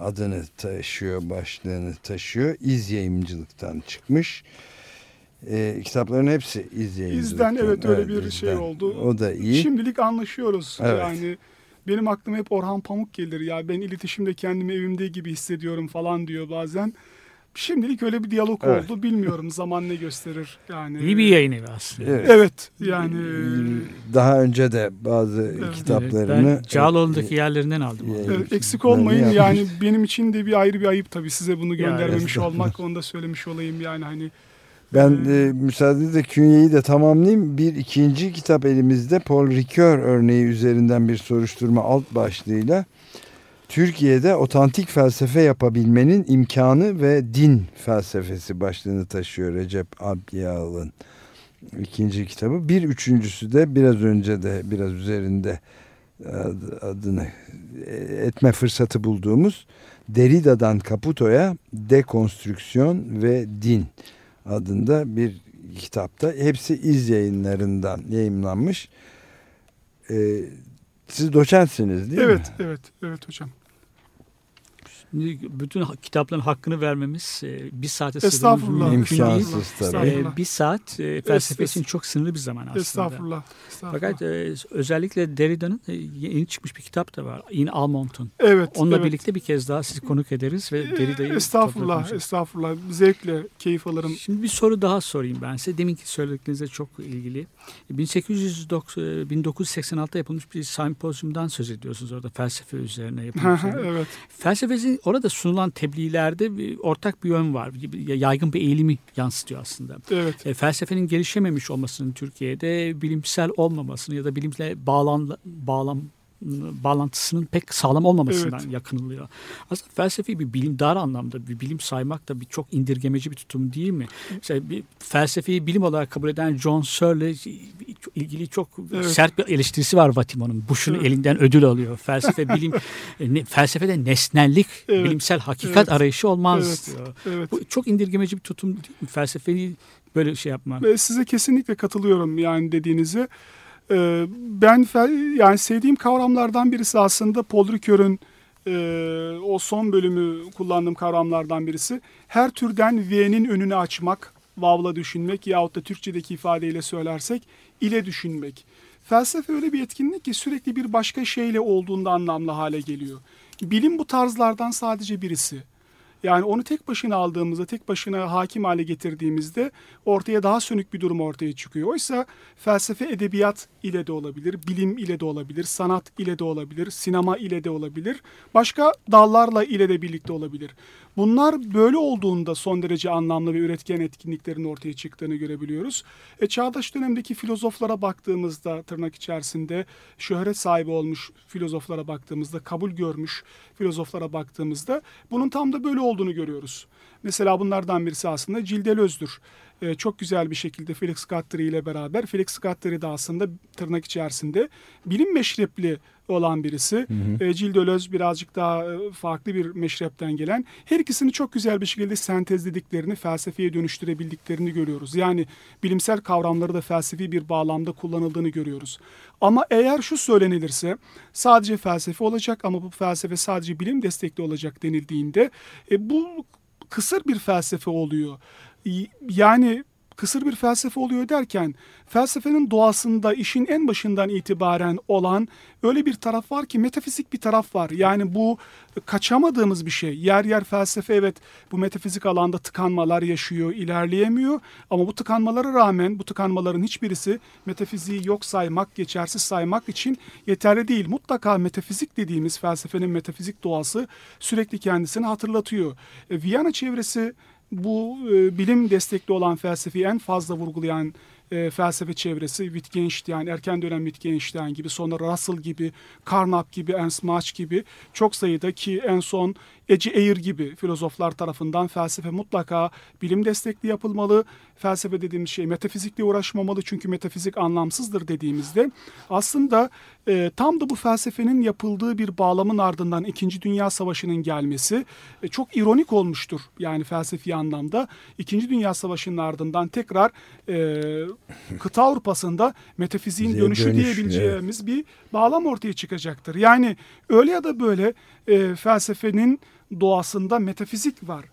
adını taşıyor, başlığını taşıyor. İz yayımcılıktan çıkmış. Ee, kitapların hepsi iz yayımcılıktan. İzden evet öyle bir şey İz'den. oldu. O da iyi. Şimdilik anlaşıyoruz. Evet. Yani benim aklıma hep Orhan Pamuk gelir. Ya ben iletişimde kendimi evimde gibi hissediyorum falan diyor bazen. Şimdilik öyle bir diyalog Evet. oldu. Bilmiyorum zaman ne gösterir. Yani İyi bir yayın evi aslında. Evet. Evet yani Daha önce de bazı Evet, kitaplarını Ben Cağaloğlu'ndaki yerlerinden aldım. onu. Evet. Evet, eksik olmayın yapmış. yani benim için de bir ayrı bir ayıp tabii size bunu göndermemiş estağfurullah. olmak onu da söylemiş olayım yani hani Ben e, müsaadenizle künyeyi de tamamlayayım. Bir ikinci kitap elimizde Paul Ricoeur örneği üzerinden bir soruşturma alt başlığıyla Türkiye'de otantik felsefe yapabilmenin imkanı ve din felsefesi başlığını taşıyor Recep Abyağıl'ın ikinci kitabı. Bir üçüncüsü de biraz önce de biraz üzerinde ad- adını e, etme fırsatı bulduğumuz Derrida'dan Caputo'ya dekonstrüksiyon ve din adında bir kitapta. Hepsi iz yayınlarından yayımlanmış. Ee, siz doçentsiniz değil mi? evet evet evet hocam. Bütün kitapların hakkını vermemiz e, bir saate sığdırmamız mümkün değil. E, bir saat e, felsefe için çok sınırlı bir zaman aslında. Estağfurullah. Estağfurullah. Fakat e, özellikle Derrida'nın e, yeni çıkmış bir kitap da var. In Almonton. evet. Onunla evet. birlikte bir kez daha sizi konuk ederiz ve Derrida'yı Estağfurullah, estağfurullah. Zevkle, keyif alırım. Şimdi bir soru daha sorayım ben size. Deminki söylediklerinize çok ilgili. 1890, 1986'da yapılmış bir sempozyumdan söz ediyorsunuz orada felsefe üzerine yapılmış. evet. Felsefenin orada sunulan tebliğlerde bir, ortak bir yön var. Yaygın bir eğilimi yansıtıyor aslında. Evet. E, felsefenin gelişememiş olmasının Türkiye'de bilimsel olmamasını ya da bilimle bağlan, bağlam bağlantısının pek sağlam olmamasından Evet. yakınılıyor. Aslında felsefi bir bilim dar anlamda bir bilim saymak da bir çok indirgemeci bir tutum değil mi? Mesela bir felsefeyi bilim olarak kabul eden John Searle ilgili çok Evet. sert bir eleştirisi var Vatimo'nun. Bush'un Evet. elinden ödül alıyor. Felsefe bilim <laughs> ne, felsefede nesnellik, Evet. bilimsel hakikat Evet. arayışı olmaz Evet. diyor. Evet. Bu çok indirgemeci bir tutum değil mi? Felsefeyi böyle şey yapmak. Size kesinlikle katılıyorum yani dediğinize. Ee, ben yani sevdiğim kavramlardan birisi aslında Paul e, o son bölümü kullandığım kavramlardan birisi. Her türden V'nin önünü açmak, vavla düşünmek yahut da Türkçedeki ifadeyle söylersek ile düşünmek. Felsefe öyle bir etkinlik ki sürekli bir başka şeyle olduğunda anlamlı hale geliyor. Bilim bu tarzlardan sadece birisi. Yani onu tek başına aldığımızda, tek başına hakim hale getirdiğimizde ortaya daha sönük bir durum ortaya çıkıyor. Oysa felsefe edebiyat ile de olabilir, bilim ile de olabilir, sanat ile de olabilir, sinema ile de olabilir, başka dallarla ile de birlikte olabilir. Bunlar böyle olduğunda son derece anlamlı ve üretken etkinliklerin ortaya çıktığını görebiliyoruz. E, çağdaş dönemdeki filozoflara baktığımızda tırnak içerisinde şöhret sahibi olmuş filozoflara baktığımızda, kabul görmüş filozoflara baktığımızda bunun tam da böyle olduğunu görüyoruz. Mesela bunlardan birisi aslında Gilles Ee, çok güzel bir şekilde Felix Guattari ile beraber. Felix Guattari de aslında tırnak içerisinde bilim meşrepli olan birisi. Ee, Gilles Deleuze birazcık daha e, farklı bir meşrepten gelen. Her ikisini çok güzel bir şekilde sentezlediklerini, felsefeye dönüştürebildiklerini görüyoruz. Yani bilimsel kavramları da felsefi bir bağlamda kullanıldığını görüyoruz. Ama eğer şu söylenilirse sadece felsefe olacak ama bu felsefe sadece bilim destekli olacak denildiğinde e, bu kısır bir felsefe oluyor. Yani kısır bir felsefe oluyor derken felsefenin doğasında işin en başından itibaren olan öyle bir taraf var ki metafizik bir taraf var. Yani bu kaçamadığımız bir şey. Yer yer felsefe evet bu metafizik alanda tıkanmalar yaşıyor, ilerleyemiyor ama bu tıkanmalara rağmen bu tıkanmaların hiçbirisi metafiziği yok saymak, geçersiz saymak için yeterli değil. Mutlaka metafizik dediğimiz felsefenin metafizik doğası sürekli kendisini hatırlatıyor. E, Viyana çevresi bu e, bilim destekli olan felsefeyi en fazla vurgulayan e, felsefe çevresi Wittgenstein, erken dönem Wittgenstein gibi, sonra Russell gibi, Carnap gibi, Ernst Mach gibi çok sayıda ki en son Ece Eğir gibi filozoflar tarafından felsefe mutlaka bilim destekli yapılmalı. Felsefe dediğimiz şey metafizikle uğraşmamalı çünkü metafizik anlamsızdır dediğimizde aslında e, tam da bu felsefenin yapıldığı bir bağlamın ardından İkinci Dünya Savaşı'nın gelmesi e, çok ironik olmuştur. Yani felsefi anlamda İkinci Dünya Savaşı'nın ardından tekrar e, kıta Avrupa'sında metafiziğin dönüşü dönüş, diyebileceğimiz bir bağlam ortaya çıkacaktır. Yani öyle ya da böyle e, felsefenin doğasında metafizik var.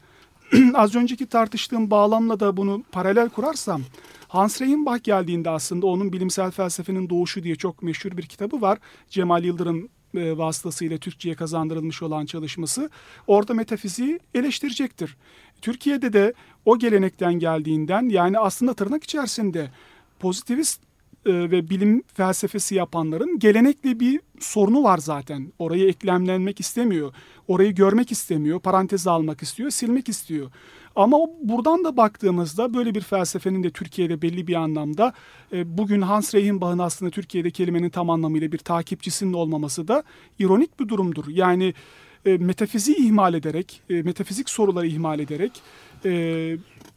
<clears throat> Az önceki tartıştığım bağlamla da bunu paralel kurarsam Hans Reichenbach geldiğinde aslında onun bilimsel felsefenin doğuşu diye çok meşhur bir kitabı var. Cemal Yıldırım e, vasıtasıyla Türkçe'ye kazandırılmış olan çalışması orada metafiziği eleştirecektir. Türkiye'de de o gelenekten geldiğinden yani aslında tırnak içerisinde pozitivist e, ve bilim felsefesi yapanların gelenekle bir sorunu var zaten. Orayı eklemlenmek istemiyor. Orayı görmek istemiyor. Paranteze almak istiyor. Silmek istiyor. Ama buradan da baktığımızda böyle bir felsefenin de Türkiye'de belli bir anlamda e, bugün Hans Reichenbach'ın aslında Türkiye'de kelimenin tam anlamıyla bir takipçisinin olmaması da ironik bir durumdur. Yani e, metafiziği ihmal ederek, e, metafizik soruları ihmal ederek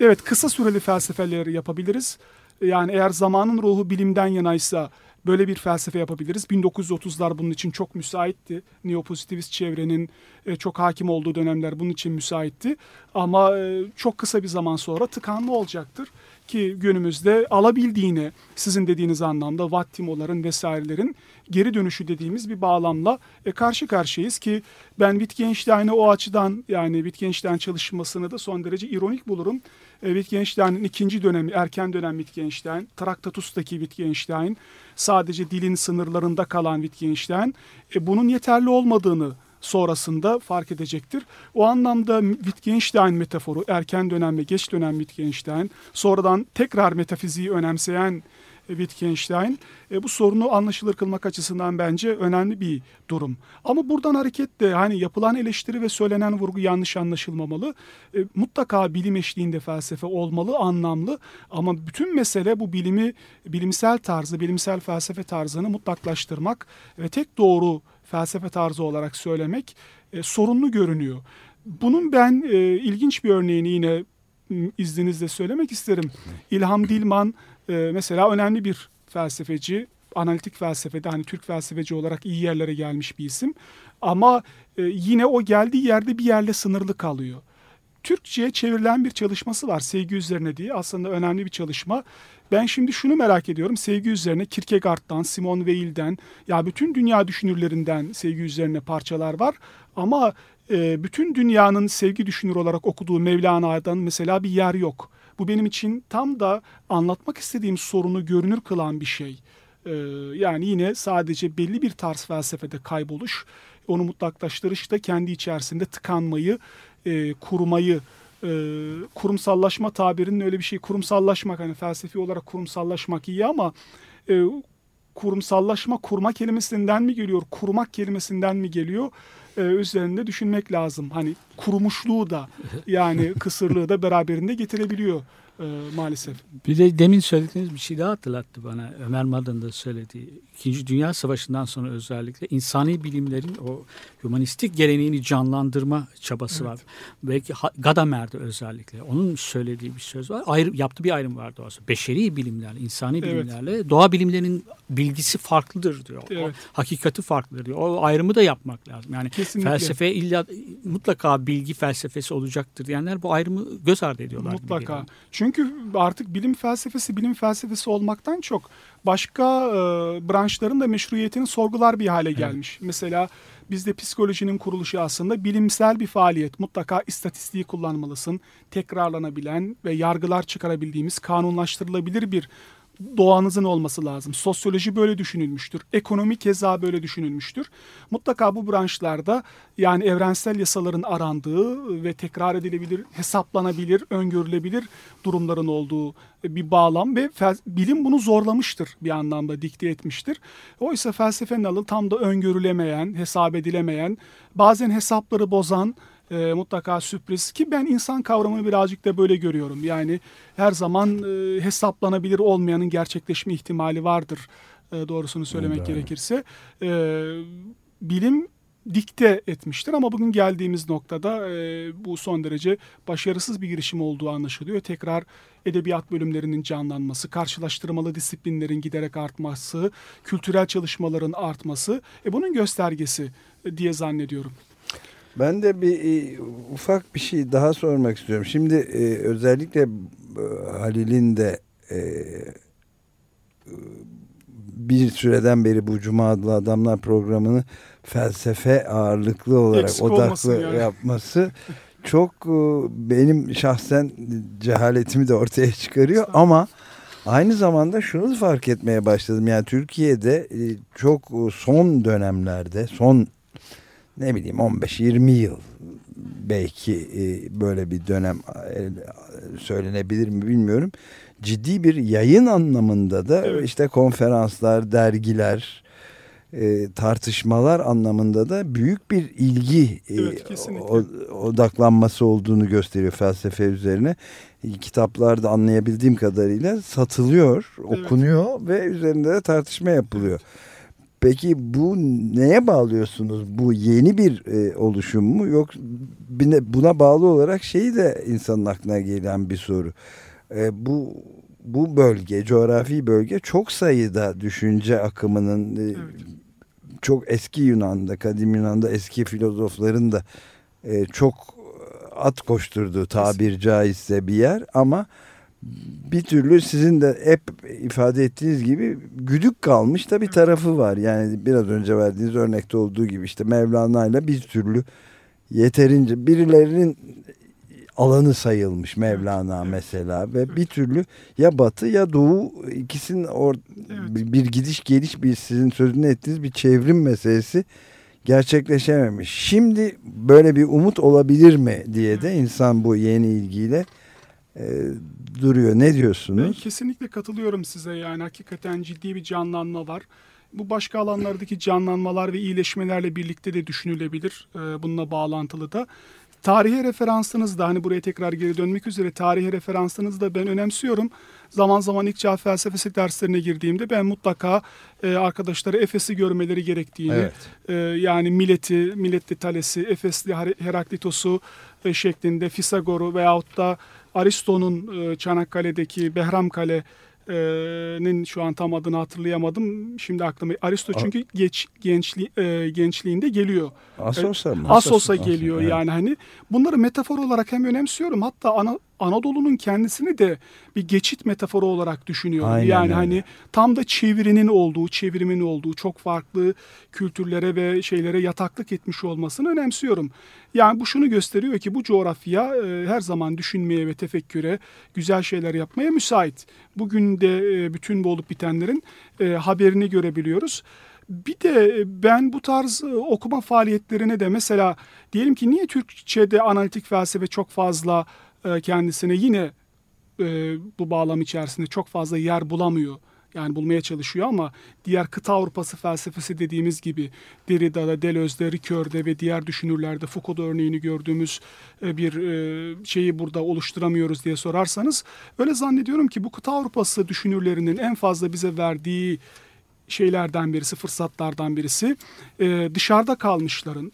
evet kısa süreli felsefeler yapabiliriz. Yani eğer zamanın ruhu bilimden yanaysa böyle bir felsefe yapabiliriz. 1930'lar bunun için çok müsaitti. Neopozitivist çevrenin e, çok hakim olduğu dönemler bunun için müsaitti. Ama e, çok kısa bir zaman sonra tıkanma olacaktır. Ki günümüzde alabildiğine sizin dediğiniz anlamda Wattimo'ların vesairelerin geri dönüşü dediğimiz bir bağlamla e, karşı karşıyayız ki ben Wittgenstein'i o açıdan yani Wittgenstein çalışmasını da son derece ironik bulurum. E, Wittgenstein'in ikinci dönemi, erken dönem Wittgenstein, Traktatus'taki Wittgenstein, sadece dilin sınırlarında kalan Wittgenstein, e, bunun yeterli olmadığını sonrasında fark edecektir. O anlamda Wittgenstein metaforu, erken dönem ve geç dönem Wittgenstein, sonradan tekrar metafiziği önemseyen Wittgenstein e, bu sorunu anlaşılır kılmak açısından bence önemli bir durum. Ama buradan hareketle hani yapılan eleştiri ve söylenen vurgu yanlış anlaşılmamalı. E, mutlaka bilim eşliğinde felsefe olmalı, anlamlı ama bütün mesele bu bilimi bilimsel tarzı, bilimsel felsefe tarzını mutlaklaştırmak ve tek doğru felsefe tarzı olarak söylemek e, sorunlu görünüyor. Bunun ben e, ilginç bir örneğini yine izninizle söylemek isterim. İlham Dilman e, mesela önemli bir felsefeci, analitik felsefede hani Türk felsefeci olarak iyi yerlere gelmiş bir isim. Ama e, yine o geldiği yerde bir yerle sınırlı kalıyor. Türkçe'ye çevrilen bir çalışması var sevgi üzerine diye aslında önemli bir çalışma. Ben şimdi şunu merak ediyorum sevgi üzerine Kierkegaard'dan, Simone Weil'den ya bütün dünya düşünürlerinden sevgi üzerine parçalar var. Ama e, bütün dünyanın sevgi düşünür olarak okuduğu Mevlana'dan mesela bir yer yok. Bu benim için tam da anlatmak istediğim sorunu görünür kılan bir şey. Ee, yani yine sadece belli bir tarz felsefede kayboluş, onu mutlaklaştırış da kendi içerisinde tıkanmayı, e, kurumayı, e, kurumsallaşma tabirinin öyle bir şey. Kurumsallaşmak hani felsefi olarak kurumsallaşmak iyi ama e, kurumsallaşma kurma kelimesinden mi geliyor, kurmak kelimesinden mi geliyor? E, üzerinde düşünmek lazım. Hani kurumuşluğu da yani <laughs> kısırlığı da beraberinde getirebiliyor e, maalesef. Bir de demin söylediğiniz bir şey daha hatırlattı bana. Ömer Madın da söylediği. İkinci Dünya Savaşı'ndan sonra özellikle insani bilimlerin o humanistik geleneğini canlandırma çabası var. Belki Gadamer'de özellikle. Onun söylediği bir söz var. Ayrı, yaptığı bir ayrım var doğası. Beşeri bilimlerle, insani Evet. bilimlerle doğa bilimlerinin bilgisi farklıdır diyor. O Evet. hakikati farklıdır diyor. O ayrımı da yapmak lazım. Yani Kesinlikle. felsefe illa mutlaka bilgi felsefesi olacaktır diyenler bu ayrımı göz ardı ediyorlar. Mutlaka. Çünkü artık bilim felsefesi bilim felsefesi olmaktan çok başka e, branşların da meşruiyetini sorgular bir hale gelmiş. Mesela bizde psikolojinin kuruluşu aslında bilimsel bir faaliyet. Mutlaka istatistiği kullanmalısın. Tekrarlanabilen ve yargılar çıkarabildiğimiz kanunlaştırılabilir bir doğanızın olması lazım. Sosyoloji böyle düşünülmüştür. Ekonomi keza böyle düşünülmüştür. Mutlaka bu branşlarda yani evrensel yasaların arandığı ve tekrar edilebilir, hesaplanabilir, öngörülebilir durumların olduğu bir bağlam ve bilim bunu zorlamıştır bir anlamda dikte etmiştir. Oysa felsefenin alı tam da öngörülemeyen, hesap edilemeyen, bazen hesapları bozan, e, mutlaka sürpriz ki ben insan kavramını birazcık da böyle görüyorum. Yani her zaman e, hesaplanabilir olmayanın gerçekleşme ihtimali vardır e, doğrusunu söylemek Evet. gerekirse. E, bilim dikte etmiştir ama bugün geldiğimiz noktada e, bu son derece başarısız bir girişim olduğu anlaşılıyor. Tekrar edebiyat bölümlerinin canlanması, karşılaştırmalı disiplinlerin giderek artması, kültürel çalışmaların artması e, bunun göstergesi e, diye zannediyorum. Ben de bir e, ufak bir şey daha sormak istiyorum. Şimdi e, özellikle e, Halil'in de e, bir süreden beri bu Cuma adlı adamlar programını felsefe ağırlıklı olarak Eksik odaklı yani. yapması çok benim şahsen cehaletimi de ortaya çıkarıyor ama aynı zamanda şunu fark etmeye başladım. Yani Türkiye'de çok son dönemlerde son ne bileyim 15-20 yıl belki e, böyle bir dönem e, söylenebilir mi bilmiyorum. Ciddi bir yayın anlamında da Evet. işte konferanslar, dergiler, e, tartışmalar anlamında da büyük bir ilgi Evet, kesinlikle. odaklanması olduğunu gösteriyor felsefe üzerine. Kitaplarda anlayabildiğim kadarıyla satılıyor, Evet. okunuyor ve üzerinde de tartışma yapılıyor. Peki bu neye bağlıyorsunuz? Bu yeni bir e, oluşum mu? Yok buna bağlı olarak şeyi de insanın aklına gelen bir soru. E, bu bu bölge, coğrafi bölge çok sayıda düşünce akımının e, Evet. çok eski Yunan'da, kadim Yunan'da eski filozofların da e, çok at koşturduğu tabir caizse bir yer ama bir türlü sizin de hep ifade ettiğiniz gibi güdük kalmış da bir tarafı var. Yani biraz önce verdiğiniz örnekte olduğu gibi işte Mevlana ile bir türlü yeterince birilerinin alanı sayılmış Mevlana mesela ve bir türlü ya batı ya doğu ikisinin or Evet. bir gidiş geliş bir sizin sözünü ettiğiniz bir çevrim meselesi gerçekleşememiş. Şimdi böyle bir umut olabilir mi diye de insan bu yeni ilgiyle e, duruyor. Ne Ben diyorsunuz? kesinlikle katılıyorum size yani hakikaten ciddi bir canlanma var. Bu başka alanlardaki canlanmalar ve iyileşmelerle birlikte de düşünülebilir. Ee, bununla bağlantılı da. Tarihe referansınız da hani buraya tekrar geri dönmek üzere tarihe referansınızı da ben önemsiyorum. Zaman zaman ilk çağ felsefesi derslerine girdiğimde ben mutlaka e, arkadaşlara Efes'i görmeleri gerektiğini Evet. e, yani Millet'i, Milletli Thales'i, Efesli Her- Heraklitos'u e, şeklinde Fisagor'u veyahut da Aristo'nun e, Çanakkale'deki Behramkale'nin şu an tam adını hatırlayamadım. Şimdi aklıma Aristo çünkü geç gençli e, gençliğinde geliyor. Asos'a mı? Asos'a geliyor evet. yani hani bunları metafor olarak hem önemsiyorum hatta ana, Anadolu'nun kendisini de bir geçit metaforu olarak düşünüyorum. Aynen yani öyle. hani tam da çevirinin olduğu, çevirimin olduğu çok farklı kültürlere ve şeylere yataklık etmiş olmasını önemsiyorum. Yani bu şunu gösteriyor ki bu coğrafya e, her zaman düşünmeye ve tefekküre, güzel şeyler yapmaya müsait. Bugün de e, bütün bu olup bitenlerin e, haberini görebiliyoruz. Bir de ben bu tarz e, okuma faaliyetlerine de mesela diyelim ki niye Türkçe'de analitik felsefe çok fazla e, kendisine yine e, bu bağlam içerisinde çok fazla yer bulamıyor. Yani bulmaya çalışıyor ama diğer kıta Avrupası felsefesi dediğimiz gibi Derrida'da, Deleuze'de, Ricoeur'de ve diğer düşünürlerde Foucault'da örneğini gördüğümüz e, bir şeyi burada oluşturamıyoruz diye sorarsanız öyle zannediyorum ki bu kıta Avrupası düşünürlerinin en fazla bize verdiği şeylerden birisi, fırsatlardan birisi dışarıda kalmışların,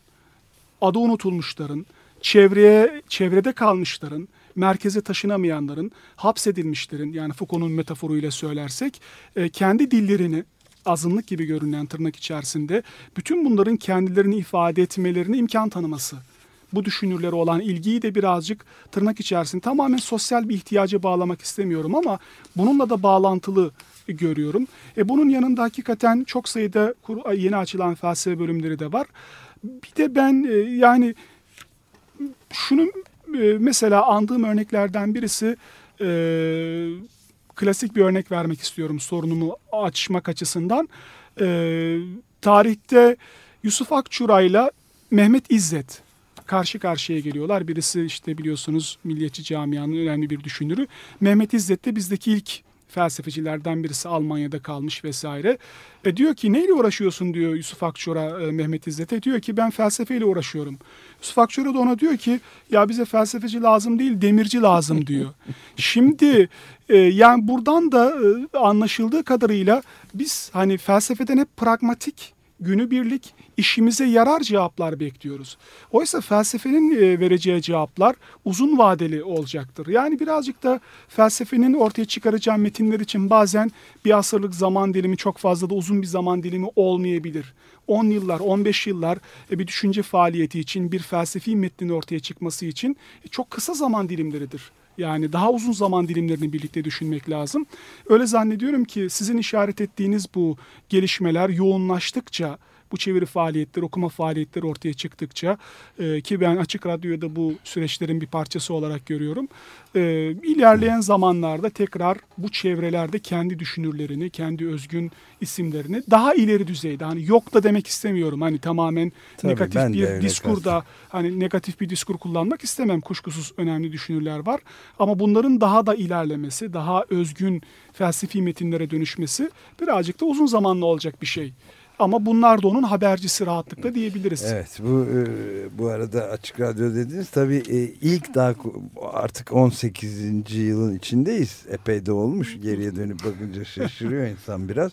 adı unutulmuşların, çevreye çevrede kalmışların, merkeze taşınamayanların, hapsedilmişlerin yani Foucault'un metaforuyla söylersek e, kendi dillerini azınlık gibi görünen tırnak içerisinde bütün bunların kendilerini ifade etmelerine imkan tanıması. Bu düşünürlere olan ilgiyi de birazcık tırnak içerisinde tamamen sosyal bir ihtiyaca bağlamak istemiyorum ama bununla da bağlantılı görüyorum. E bunun yanında hakikaten çok sayıda yeni açılan felsefe bölümleri de var. Bir de ben e, yani şunu mesela andığım örneklerden birisi e, klasik bir örnek vermek istiyorum sorunumu açmak açısından. E, tarihte Yusuf Akçuray'la Mehmet İzzet karşı karşıya geliyorlar. Birisi işte biliyorsunuz milliyetçi camianın önemli bir düşünürü. Mehmet İzzet de bizdeki ilk felsefecilerden birisi Almanya'da kalmış vesaire. E diyor ki neyle uğraşıyorsun diyor Yusuf Akçor'a e, Mehmet İzzet'e. Diyor ki ben felsefeyle uğraşıyorum. Yusuf Akçor'a da ona diyor ki ya bize felsefeci lazım değil demirci lazım diyor. <laughs> Şimdi e, yani buradan da e, anlaşıldığı kadarıyla biz hani felsefeden hep pragmatik günübirlik işimize yarar cevaplar bekliyoruz. Oysa felsefenin e, vereceği cevaplar uzun vadeli olacaktır. Yani birazcık da felsefenin ortaya çıkaracağı metinler için bazen bir asırlık zaman dilimi çok fazla da uzun bir zaman dilimi olmayabilir. 10 yıllar, 15 yıllar e, bir düşünce faaliyeti için, bir felsefi metnin ortaya çıkması için e, çok kısa zaman dilimleridir. Yani daha uzun zaman dilimlerini birlikte düşünmek lazım. Öyle zannediyorum ki sizin işaret ettiğiniz bu gelişmeler yoğunlaştıkça, bu çeviri faaliyetleri, okuma faaliyetleri ortaya çıktıkça e, ki ben Açık Radyo'da bu süreçlerin bir parçası olarak görüyorum. E, ilerleyen zamanlarda tekrar bu çevrelerde kendi düşünürlerini, kendi özgün isimlerini daha ileri düzeyde hani yok da demek istemiyorum. Hani tamamen Tabii, negatif bir diskurda hani negatif bir diskur kullanmak istemem. Kuşkusuz önemli düşünürler var. Ama bunların daha da ilerlemesi, daha özgün felsefi metinlere dönüşmesi birazcık da uzun zamanlı olacak bir şey. Ama bunlar da onun habercisi rahatlıkla diyebiliriz. Evet bu e, bu arada açık radyo dediniz tabii e, ilk daha artık 18. yılın içindeyiz. Epey de olmuş geriye dönüp bakınca şaşırıyor <laughs> insan biraz.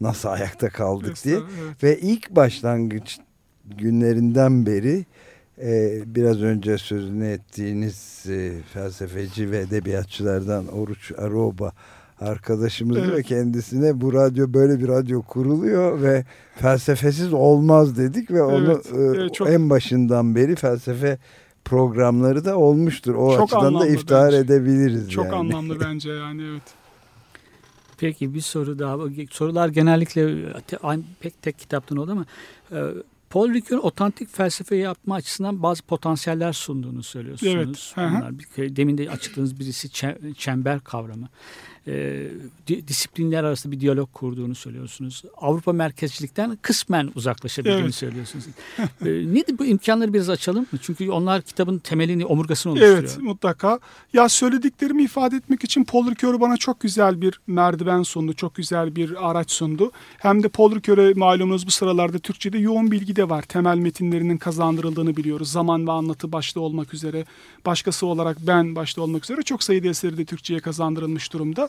Nasıl ayakta kaldık diye. Ve ilk başlangıç günlerinden beri e, biraz önce sözünü ettiğiniz e, felsefeci ve edebiyatçılardan Oruç Aroba arkadaşımız Evet. ve kendisine bu radyo böyle bir radyo kuruluyor ve felsefesiz olmaz dedik ve onu Evet, e, evet, çok- en başından beri felsefe programları da olmuştur. O Çok açıdan da iftihar bence. edebiliriz Çok yani. anlamlı bence yani evet. <laughs> Peki bir soru daha. Sorular genellikle pek tek kitaptan oldu ama e, Paul Ricoeur'un otantik felsefe yapma açısından bazı potansiyeller sunduğunu söylüyorsunuz. Evet. Bunlar demin de açıkladığınız birisi çe- çember kavramı. E, di- disiplinler arasında bir diyalog kurduğunu söylüyorsunuz. Avrupa merkezcilikten kısmen uzaklaşabildiğini Evet. söylüyorsunuz. e, nedir bu imkanları biraz açalım mı? Çünkü onlar kitabın temelini, omurgasını oluşturuyor. Evet mutlaka. Ya söylediklerimi ifade etmek için Paul Ricoeur bana çok güzel bir merdiven sundu. Çok güzel bir araç sundu. Hem de Paul Ricoeur'e malumunuz bu sıralarda Türkçe'de yoğun bilgi de var. Temel metinlerinin kazandırıldığını biliyoruz. Zaman ve anlatı başta olmak üzere. Başkası olarak ben başta olmak üzere çok sayıda eseri de Türkçe'ye kazandırılmış durumda.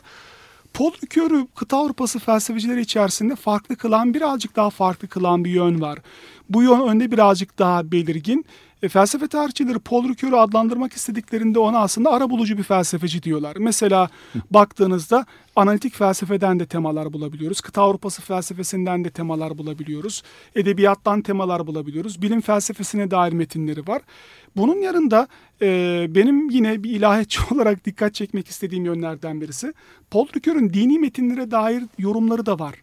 Ricoeur'ü kıta Avrupası felsefecileri içerisinde farklı kılan, birazcık daha farklı kılan bir yön var. Bu yön önde birazcık daha belirgin. E, felsefe tarihçileri Paul Ricoeur'ü adlandırmak istediklerinde ona aslında ara bulucu bir felsefeci diyorlar. Mesela baktığınızda analitik felsefeden de temalar bulabiliyoruz. Kıta Avrupası felsefesinden de temalar bulabiliyoruz. Edebiyattan temalar bulabiliyoruz. Bilim felsefesine dair metinleri var. Bunun yanında e, benim yine bir ilahiyatçı <laughs> olarak dikkat çekmek istediğim yönlerden birisi Paul Ricoeur'ün dini metinlere dair yorumları da var.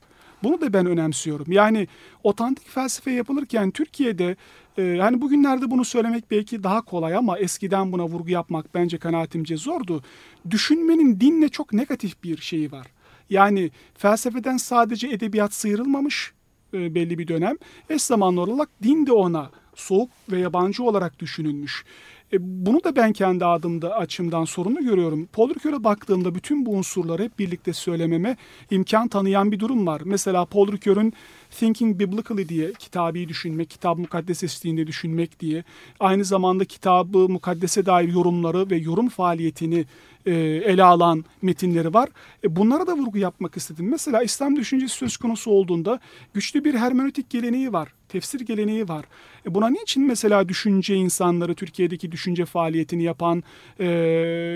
Bunu da ben önemsiyorum. Yani otantik felsefe yapılırken Türkiye'de e, hani bugünlerde bunu söylemek belki daha kolay ama eskiden buna vurgu yapmak bence kanaatimce zordu. Düşünmenin dinle çok negatif bir şeyi var. Yani felsefeden sadece edebiyat sıyrılmamış e, belli bir dönem. Eş zamanlı olarak din de ona soğuk ve yabancı olarak düşünülmüş. E, bunu da ben kendi adımda açımdan sorunlu görüyorum. Ricoeur'e baktığımda bütün bu unsurları hep birlikte söylememe imkan tanıyan bir durum var. Mesela Ricoeur'ün Thinking Biblically diye kitabı düşünmek, kitab mukaddes eşliğinde düşünmek diye aynı zamanda kitabı mukaddese dair yorumları ve yorum faaliyetini e, ele alan metinleri var. E, bunlara da vurgu yapmak istedim. Mesela İslam düşüncesi söz konusu olduğunda güçlü bir hermenötik geleneği var. Tefsir geleneği var. E, buna niçin mesela düşünce insanları, Türkiye'deki düşünce faaliyetini yapan e,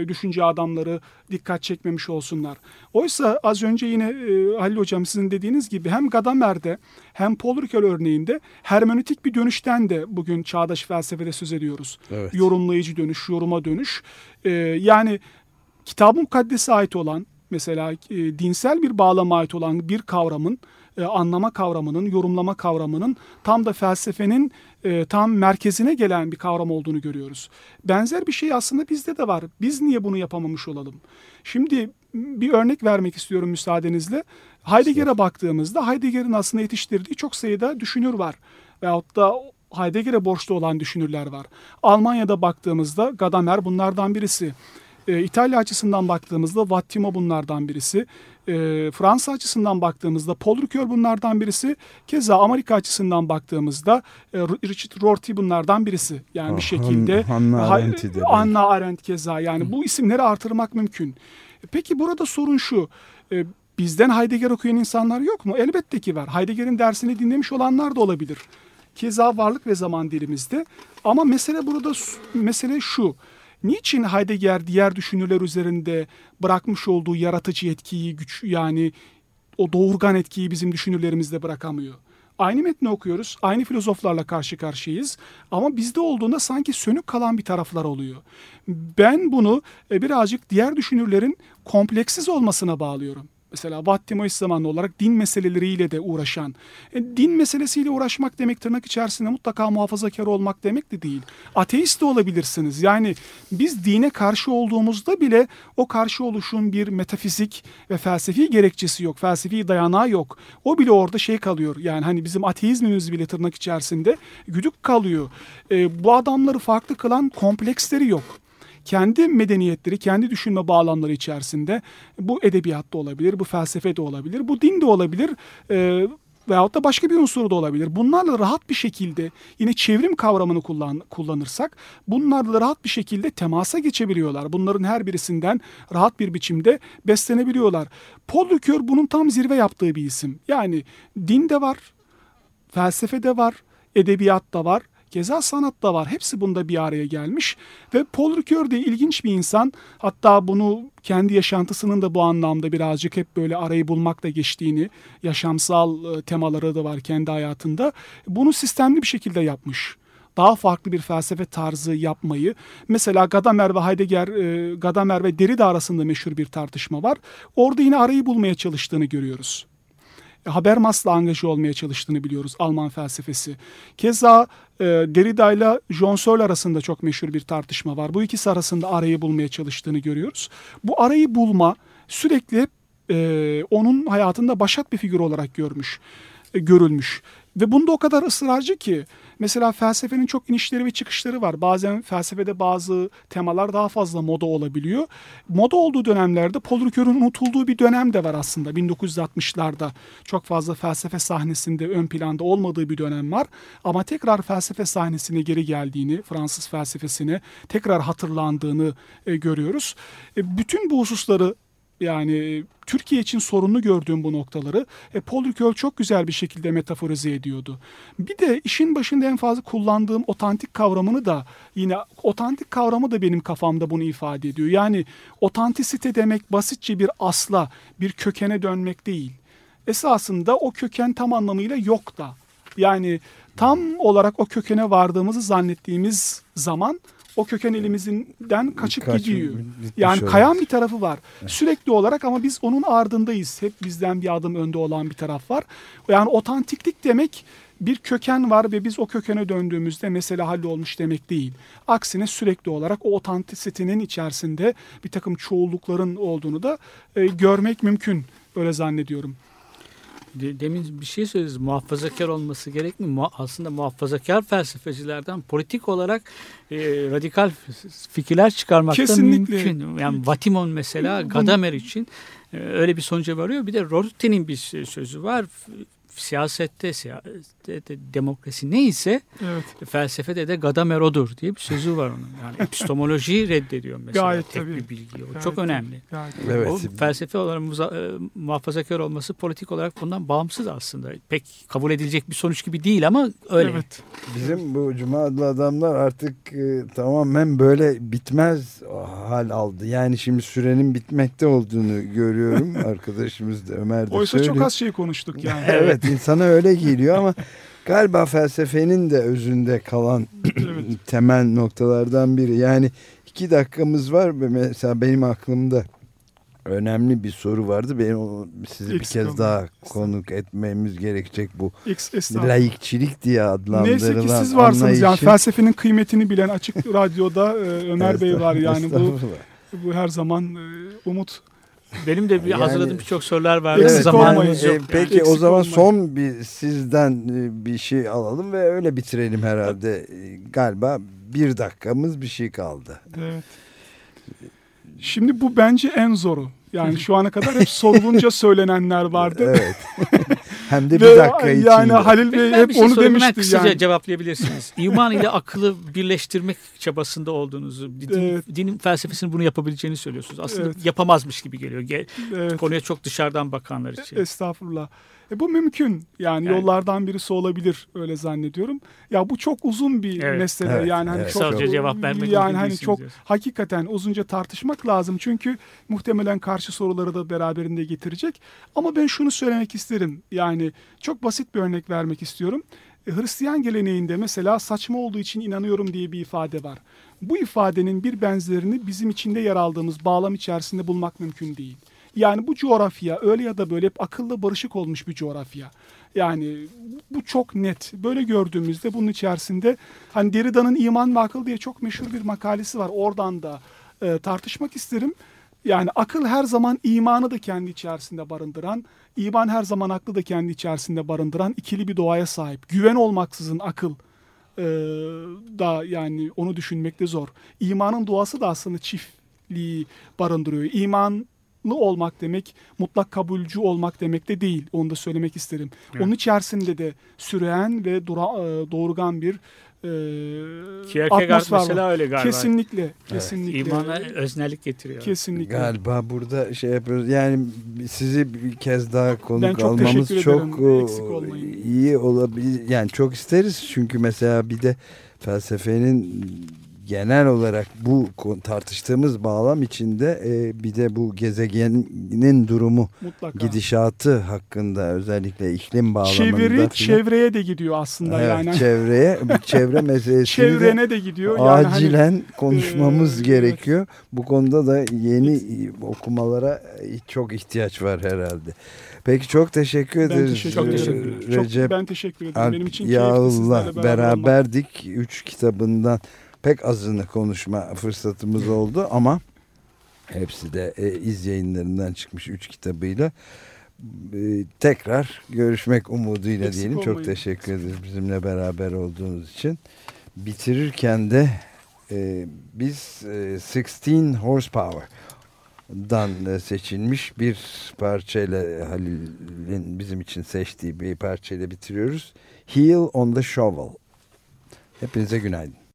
düşünce adamları dikkat çekmemiş olsunlar? Oysa az önce yine e, Halil Hocam sizin dediğiniz gibi hem Gadamer'de hem Ricoeur örneğinde hermenötik bir dönüşten de bugün çağdaş felsefede söz ediyoruz. Evet. Yorumlayıcı dönüş, yoruma dönüş. E, yani kitab-ı mukaddese ait olan mesela e, dinsel bir bağlama ait olan bir kavramın e, anlama kavramının, yorumlama kavramının tam da felsefenin e, tam merkezine gelen bir kavram olduğunu görüyoruz. Benzer bir şey aslında bizde de var. Biz niye bunu yapamamış olalım? Şimdi bir örnek vermek istiyorum müsaadenizle. Heidegger'e baktığımızda Heidegger'in aslında yetiştirdiği çok sayıda düşünür var. Veyahut da Heidegger'e borçlu olan düşünürler var. Almanya'da baktığımızda Gadamer bunlardan birisi. E, İtalya açısından baktığımızda Vattimo bunlardan birisi. E, Fransa açısından baktığımızda Paul Ricoeur bunlardan birisi. Keza Amerika açısından baktığımızda e, Richard Rorty bunlardan birisi. Yani bir Ah, şekilde Han- Hannah belki. Hannah Arendt keza yani bu isimleri artırmak mümkün. Peki burada sorun şu. E, bizden Heidegger okuyan insanlar yok mu? Elbette ki var. Heidegger'in dersini dinlemiş olanlar da olabilir. Keza varlık ve zaman dilimizde. Ama mesele burada mesele şu. Niçin Heidegger diğer düşünürler üzerinde bırakmış olduğu yaratıcı etkiyi, güç yani o doğurgan etkiyi bizim düşünürlerimizde bırakamıyor? Aynı metni okuyoruz, aynı filozoflarla karşı karşıyayız ama bizde olduğunda sanki sönük kalan bir taraflar oluyor. Ben bunu e, birazcık diğer düşünürlerin kompleksiz olmasına bağlıyorum. Mesela Vattimo eş zamanlı olarak din meseleleriyle de uğraşan. E, din meselesiyle uğraşmak demek tırnak içerisinde mutlaka muhafazakar olmak demek de değil. Ateist de olabilirsiniz. Yani biz dine karşı olduğumuzda bile o karşı oluşun bir metafizik ve felsefi gerekçesi yok. Felsefi dayanağı yok. O bile orada şey kalıyor. Yani hani bizim ateizmimiz bile tırnak içerisinde güdük kalıyor. E, bu adamları farklı kılan kompleksleri yok kendi medeniyetleri, kendi düşünme bağlamları içerisinde bu edebiyatta olabilir, bu felsefede olabilir, bu din de olabilir e, veyahut da başka bir unsur da olabilir. Bunlarla rahat bir şekilde yine çevrim kavramını kullan, kullanırsak bunlarla rahat bir şekilde temasa geçebiliyorlar. Bunların her birisinden rahat bir biçimde beslenebiliyorlar. Paul Ricoeur bunun tam zirve yaptığı bir isim. Yani din de var, felsefe de var, edebiyat da var. Keza sanat da var. Hepsi bunda bir araya gelmiş. Ve Paul Ricoeur de ilginç bir insan. Hatta bunu kendi yaşantısının da bu anlamda birazcık hep böyle arayı bulmakla geçtiğini, yaşamsal e, temaları da var kendi hayatında. Bunu sistemli bir şekilde yapmış. daha farklı bir felsefe tarzı yapmayı. Mesela Gadamer ve Heidegger, e, Gadamer ve Derrida arasında meşhur bir tartışma var. Orada yine arayı bulmaya çalıştığını görüyoruz. Habermas'la angaja olmaya çalıştığını biliyoruz Alman felsefesi. Keza e, Derrida ile John Searle arasında çok meşhur bir tartışma var. Bu ikisi arasında arayı bulmaya çalıştığını görüyoruz. Bu arayı bulma sürekli e, onun hayatında başat bir figür olarak görmüş, e, görülmüş. Ve bunda o kadar ısrarcı ki mesela felsefenin çok inişleri ve çıkışları var. Bazen felsefede bazı temalar daha fazla moda olabiliyor. Moda olduğu dönemlerde Paul unutulduğu bir dönem de var aslında 1960'larda. Çok fazla felsefe sahnesinde ön planda olmadığı bir dönem var. Ama tekrar felsefe sahnesine geri geldiğini, Fransız felsefesine tekrar hatırlandığını e, görüyoruz. E, bütün bu hususları yani Türkiye için sorunlu gördüğüm bu noktaları e, Paul Ricoeur çok güzel bir şekilde metaforize ediyordu. Bir de işin başında en fazla kullandığım otantik kavramını da yine otantik kavramı da benim kafamda bunu ifade ediyor. Yani otantisite demek basitçe bir asla, bir kökene dönmek değil. Esasında o köken tam anlamıyla yok da. Yani tam olarak o kökene vardığımızı zannettiğimiz zaman o köken elimizden kaçıp Kaç- gidiyor. Yani oluyor. kayan bir tarafı var. Sürekli olarak ama biz onun ardındayız. Hep bizden bir adım önde olan bir taraf var. Yani otantiklik demek bir köken var ve biz o kökene döndüğümüzde mesele hallolmuş demek değil. Aksine sürekli olarak o otantisitenin içerisinde bir takım çoğullukların olduğunu da e, görmek mümkün. Öyle zannediyorum. De- Demin bir şey söylediniz. Muhafazakar olması gerek mi? Aslında muhafazakar felsefecilerden politik olarak e, radikal fikirler çıkarmak Kesinlikle. mümkün. Yani Vatimon mesela Gadamer için e, öyle bir sonuca varıyor. Bir de Rorty'nin bir sözü var. Siyasette, siyasette de demokrasi neyse Evet. felsefede de Gadamer odur diye bir sözü var onun. Yani epistemolojiyi <laughs> reddediyor mesela. Gayet tek tabii. bir bilgi. O Gayet çok tabii. önemli. Evet. O felsefe olarak muza- e, muhafazakar olması politik olarak bundan bağımsız aslında. Pek kabul edilecek bir sonuç gibi değil ama öyle. Evet. Bizim bu Cuma adlı adamlar artık e, tamamen böyle bitmez hal aldı. Yani şimdi sürenin bitmekte olduğunu görüyorum. <laughs> Arkadaşımız da Ömer de Oysa söylüyor. çok az şey konuştuk yani. <laughs> Evet insana öyle geliyor ama galiba felsefenin de özünde kalan <clears throat> Evet. temel noktalardan biri. Yani iki dakikamız var ve mesela benim aklımda önemli bir soru vardı. Benim sizi bir kez daha konuk etmemiz gerekecek bu estağfurullah. laikçilik diye adlandırılan Neyse ki siz varsınız yani anlayışın- felsefenin kıymetini bilen açık radyoda e, Ömer Bey var yani bu bu her zaman e, umut. Benim de bir Yani- hazırladığım birçok sorular vardı. Eksik Zamanımız olmayın. yok. E, yani. peki o Eksik zaman olmayın. son bir sizden e, bir şey alalım ve öyle bitirelim herhalde. E, Galiba bir dakikamız bir şey kaldı. Evet. Şimdi bu bence en zoru. Yani <laughs> şu ana kadar hep sorulunca söylenenler vardı. Evet. <laughs> Hem de Ve bir dakika içinde. yani Halil Bey Ben hep şey onu sorayım, demişti kısaca yani. cevaplayabilirsiniz. İman ile akıllı birleştirmek çabasında olduğunuzu, din, Evet. dinin felsefesinin bunu yapabileceğini söylüyorsunuz. Aslında Evet. yapamazmış gibi geliyor. Ge- Evet. Konuya çok dışarıdan bakanlar için. Estağfurullah. E bu mümkün. Yani, Yani- yollardan birisi olabilir öyle zannediyorum. Ya bu çok uzun bir Evet. mesele. Evet, yani hani evet. çok Kısaca cevap vermek yani hani çok diyorsun. hakikaten uzunca tartışmak lazım. Çünkü muhtemelen karşı soruları da beraberinde getirecek. Ama ben şunu söylemek isterim. Yani çok basit bir örnek vermek istiyorum. E, Hristiyan geleneğinde mesela saçma olduğu için inanıyorum diye bir ifade var. Bu ifadenin bir benzerini bizim içinde yer aldığımız bağlam içerisinde bulmak mümkün değil. Yani bu coğrafya öyle ya da böyle hep akıllı barışık olmuş bir coğrafya. Yani bu çok net. Böyle gördüğümüzde bunun içerisinde hani Derrida'nın İman ve Akıl diye çok meşhur bir makalesi var. Oradan da e, tartışmak isterim. Yani akıl her zaman imanı da kendi içerisinde barındıran, iman her zaman aklı da kendi içerisinde barındıran ikili bir doğaya sahip. Güven olmaksızın akıl e, da yani onu düşünmekte zor. İmanın doğası da aslında çiftliği barındırıyor. İmanlı olmak demek mutlak kabulcü olmak demek de değil. Onu da söylemek isterim. Onun içerisinde de süreyen ve dura, e, doğurgan bir e, Kierkegaard atmosfer var. mesela öyle galiba. Kesinlikle, kesinlikle. İmana öznelik getiriyor. Kesinlikle. Galiba burada şey yapıyoruz. Yani sizi bir kez daha konuk Ben çok almamız çok e, iyi olabilir. Yani çok isteriz çünkü mesela bir de felsefenin genel olarak bu tartıştığımız bağlam içinde e, bir de bu gezegenin durumu Mutlaka. gidişatı hakkında özellikle iklim bağlamında Çeviri filan- çevreye de gidiyor aslında Evet, yani. çevreye çevre <laughs> meselesini de Çevrene de gidiyor. Yani hani, acilen konuşmamız e, gerekiyor. Bu konuda da yeni okumalara çok ihtiyaç var herhalde. Peki çok teşekkür ben ederiz. Çok Ee, teşekkür ederim. Çok Recep ben teşekkür ederim. Benim için keyifli Yağız'la sizlerle beraber olmak. beraberdik. Üç kitabından pek azını konuşma fırsatımız oldu ama hepsi de e, iz yayınlarından çıkmış üç kitabıyla. E, tekrar görüşmek umuduyla Eksik diyelim. Çok olmayın. teşekkür ederiz bizimle beraber olduğunuz için. Bitirirken de e, biz e, 16 Horsepower dan e, seçilmiş bir parçayla Halil'in bizim için seçtiği bir parçayla bitiriyoruz. Heel on the Shovel. Hepinize günaydın.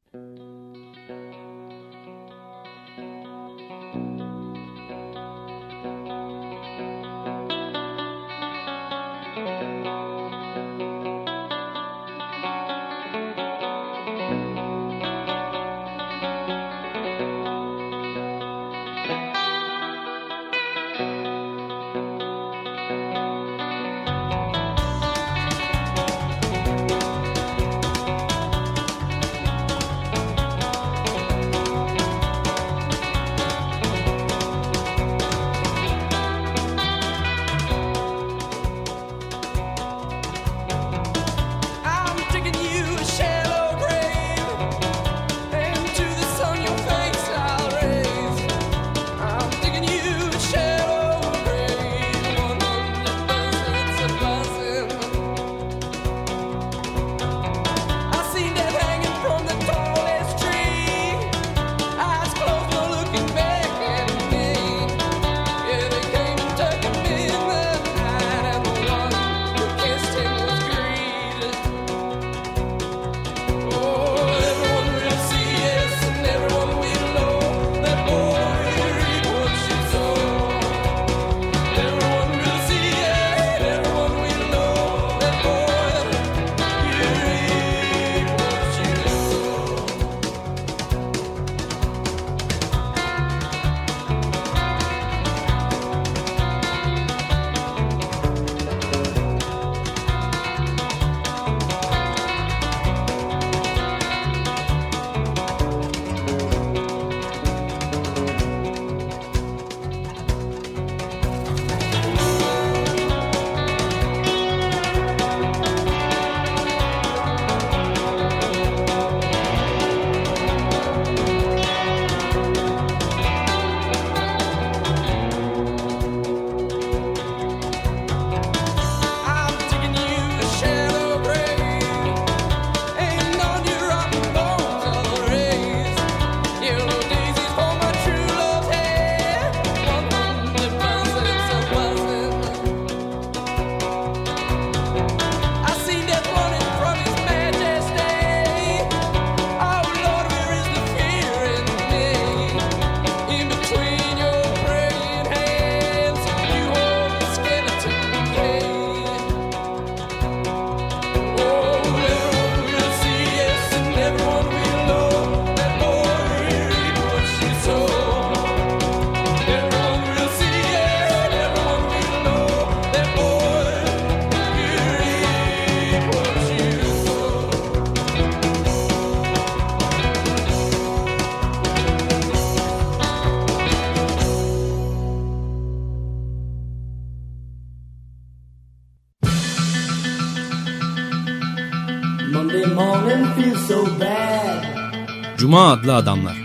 Cuma adlı adamlar.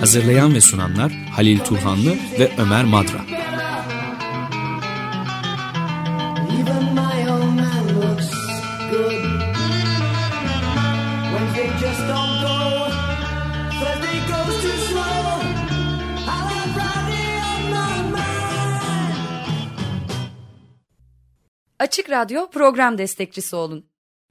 Hazırlayan ve sunanlar Halil Turhanlı ve Ömer Madra. Açık Radyo program destekçisi olun.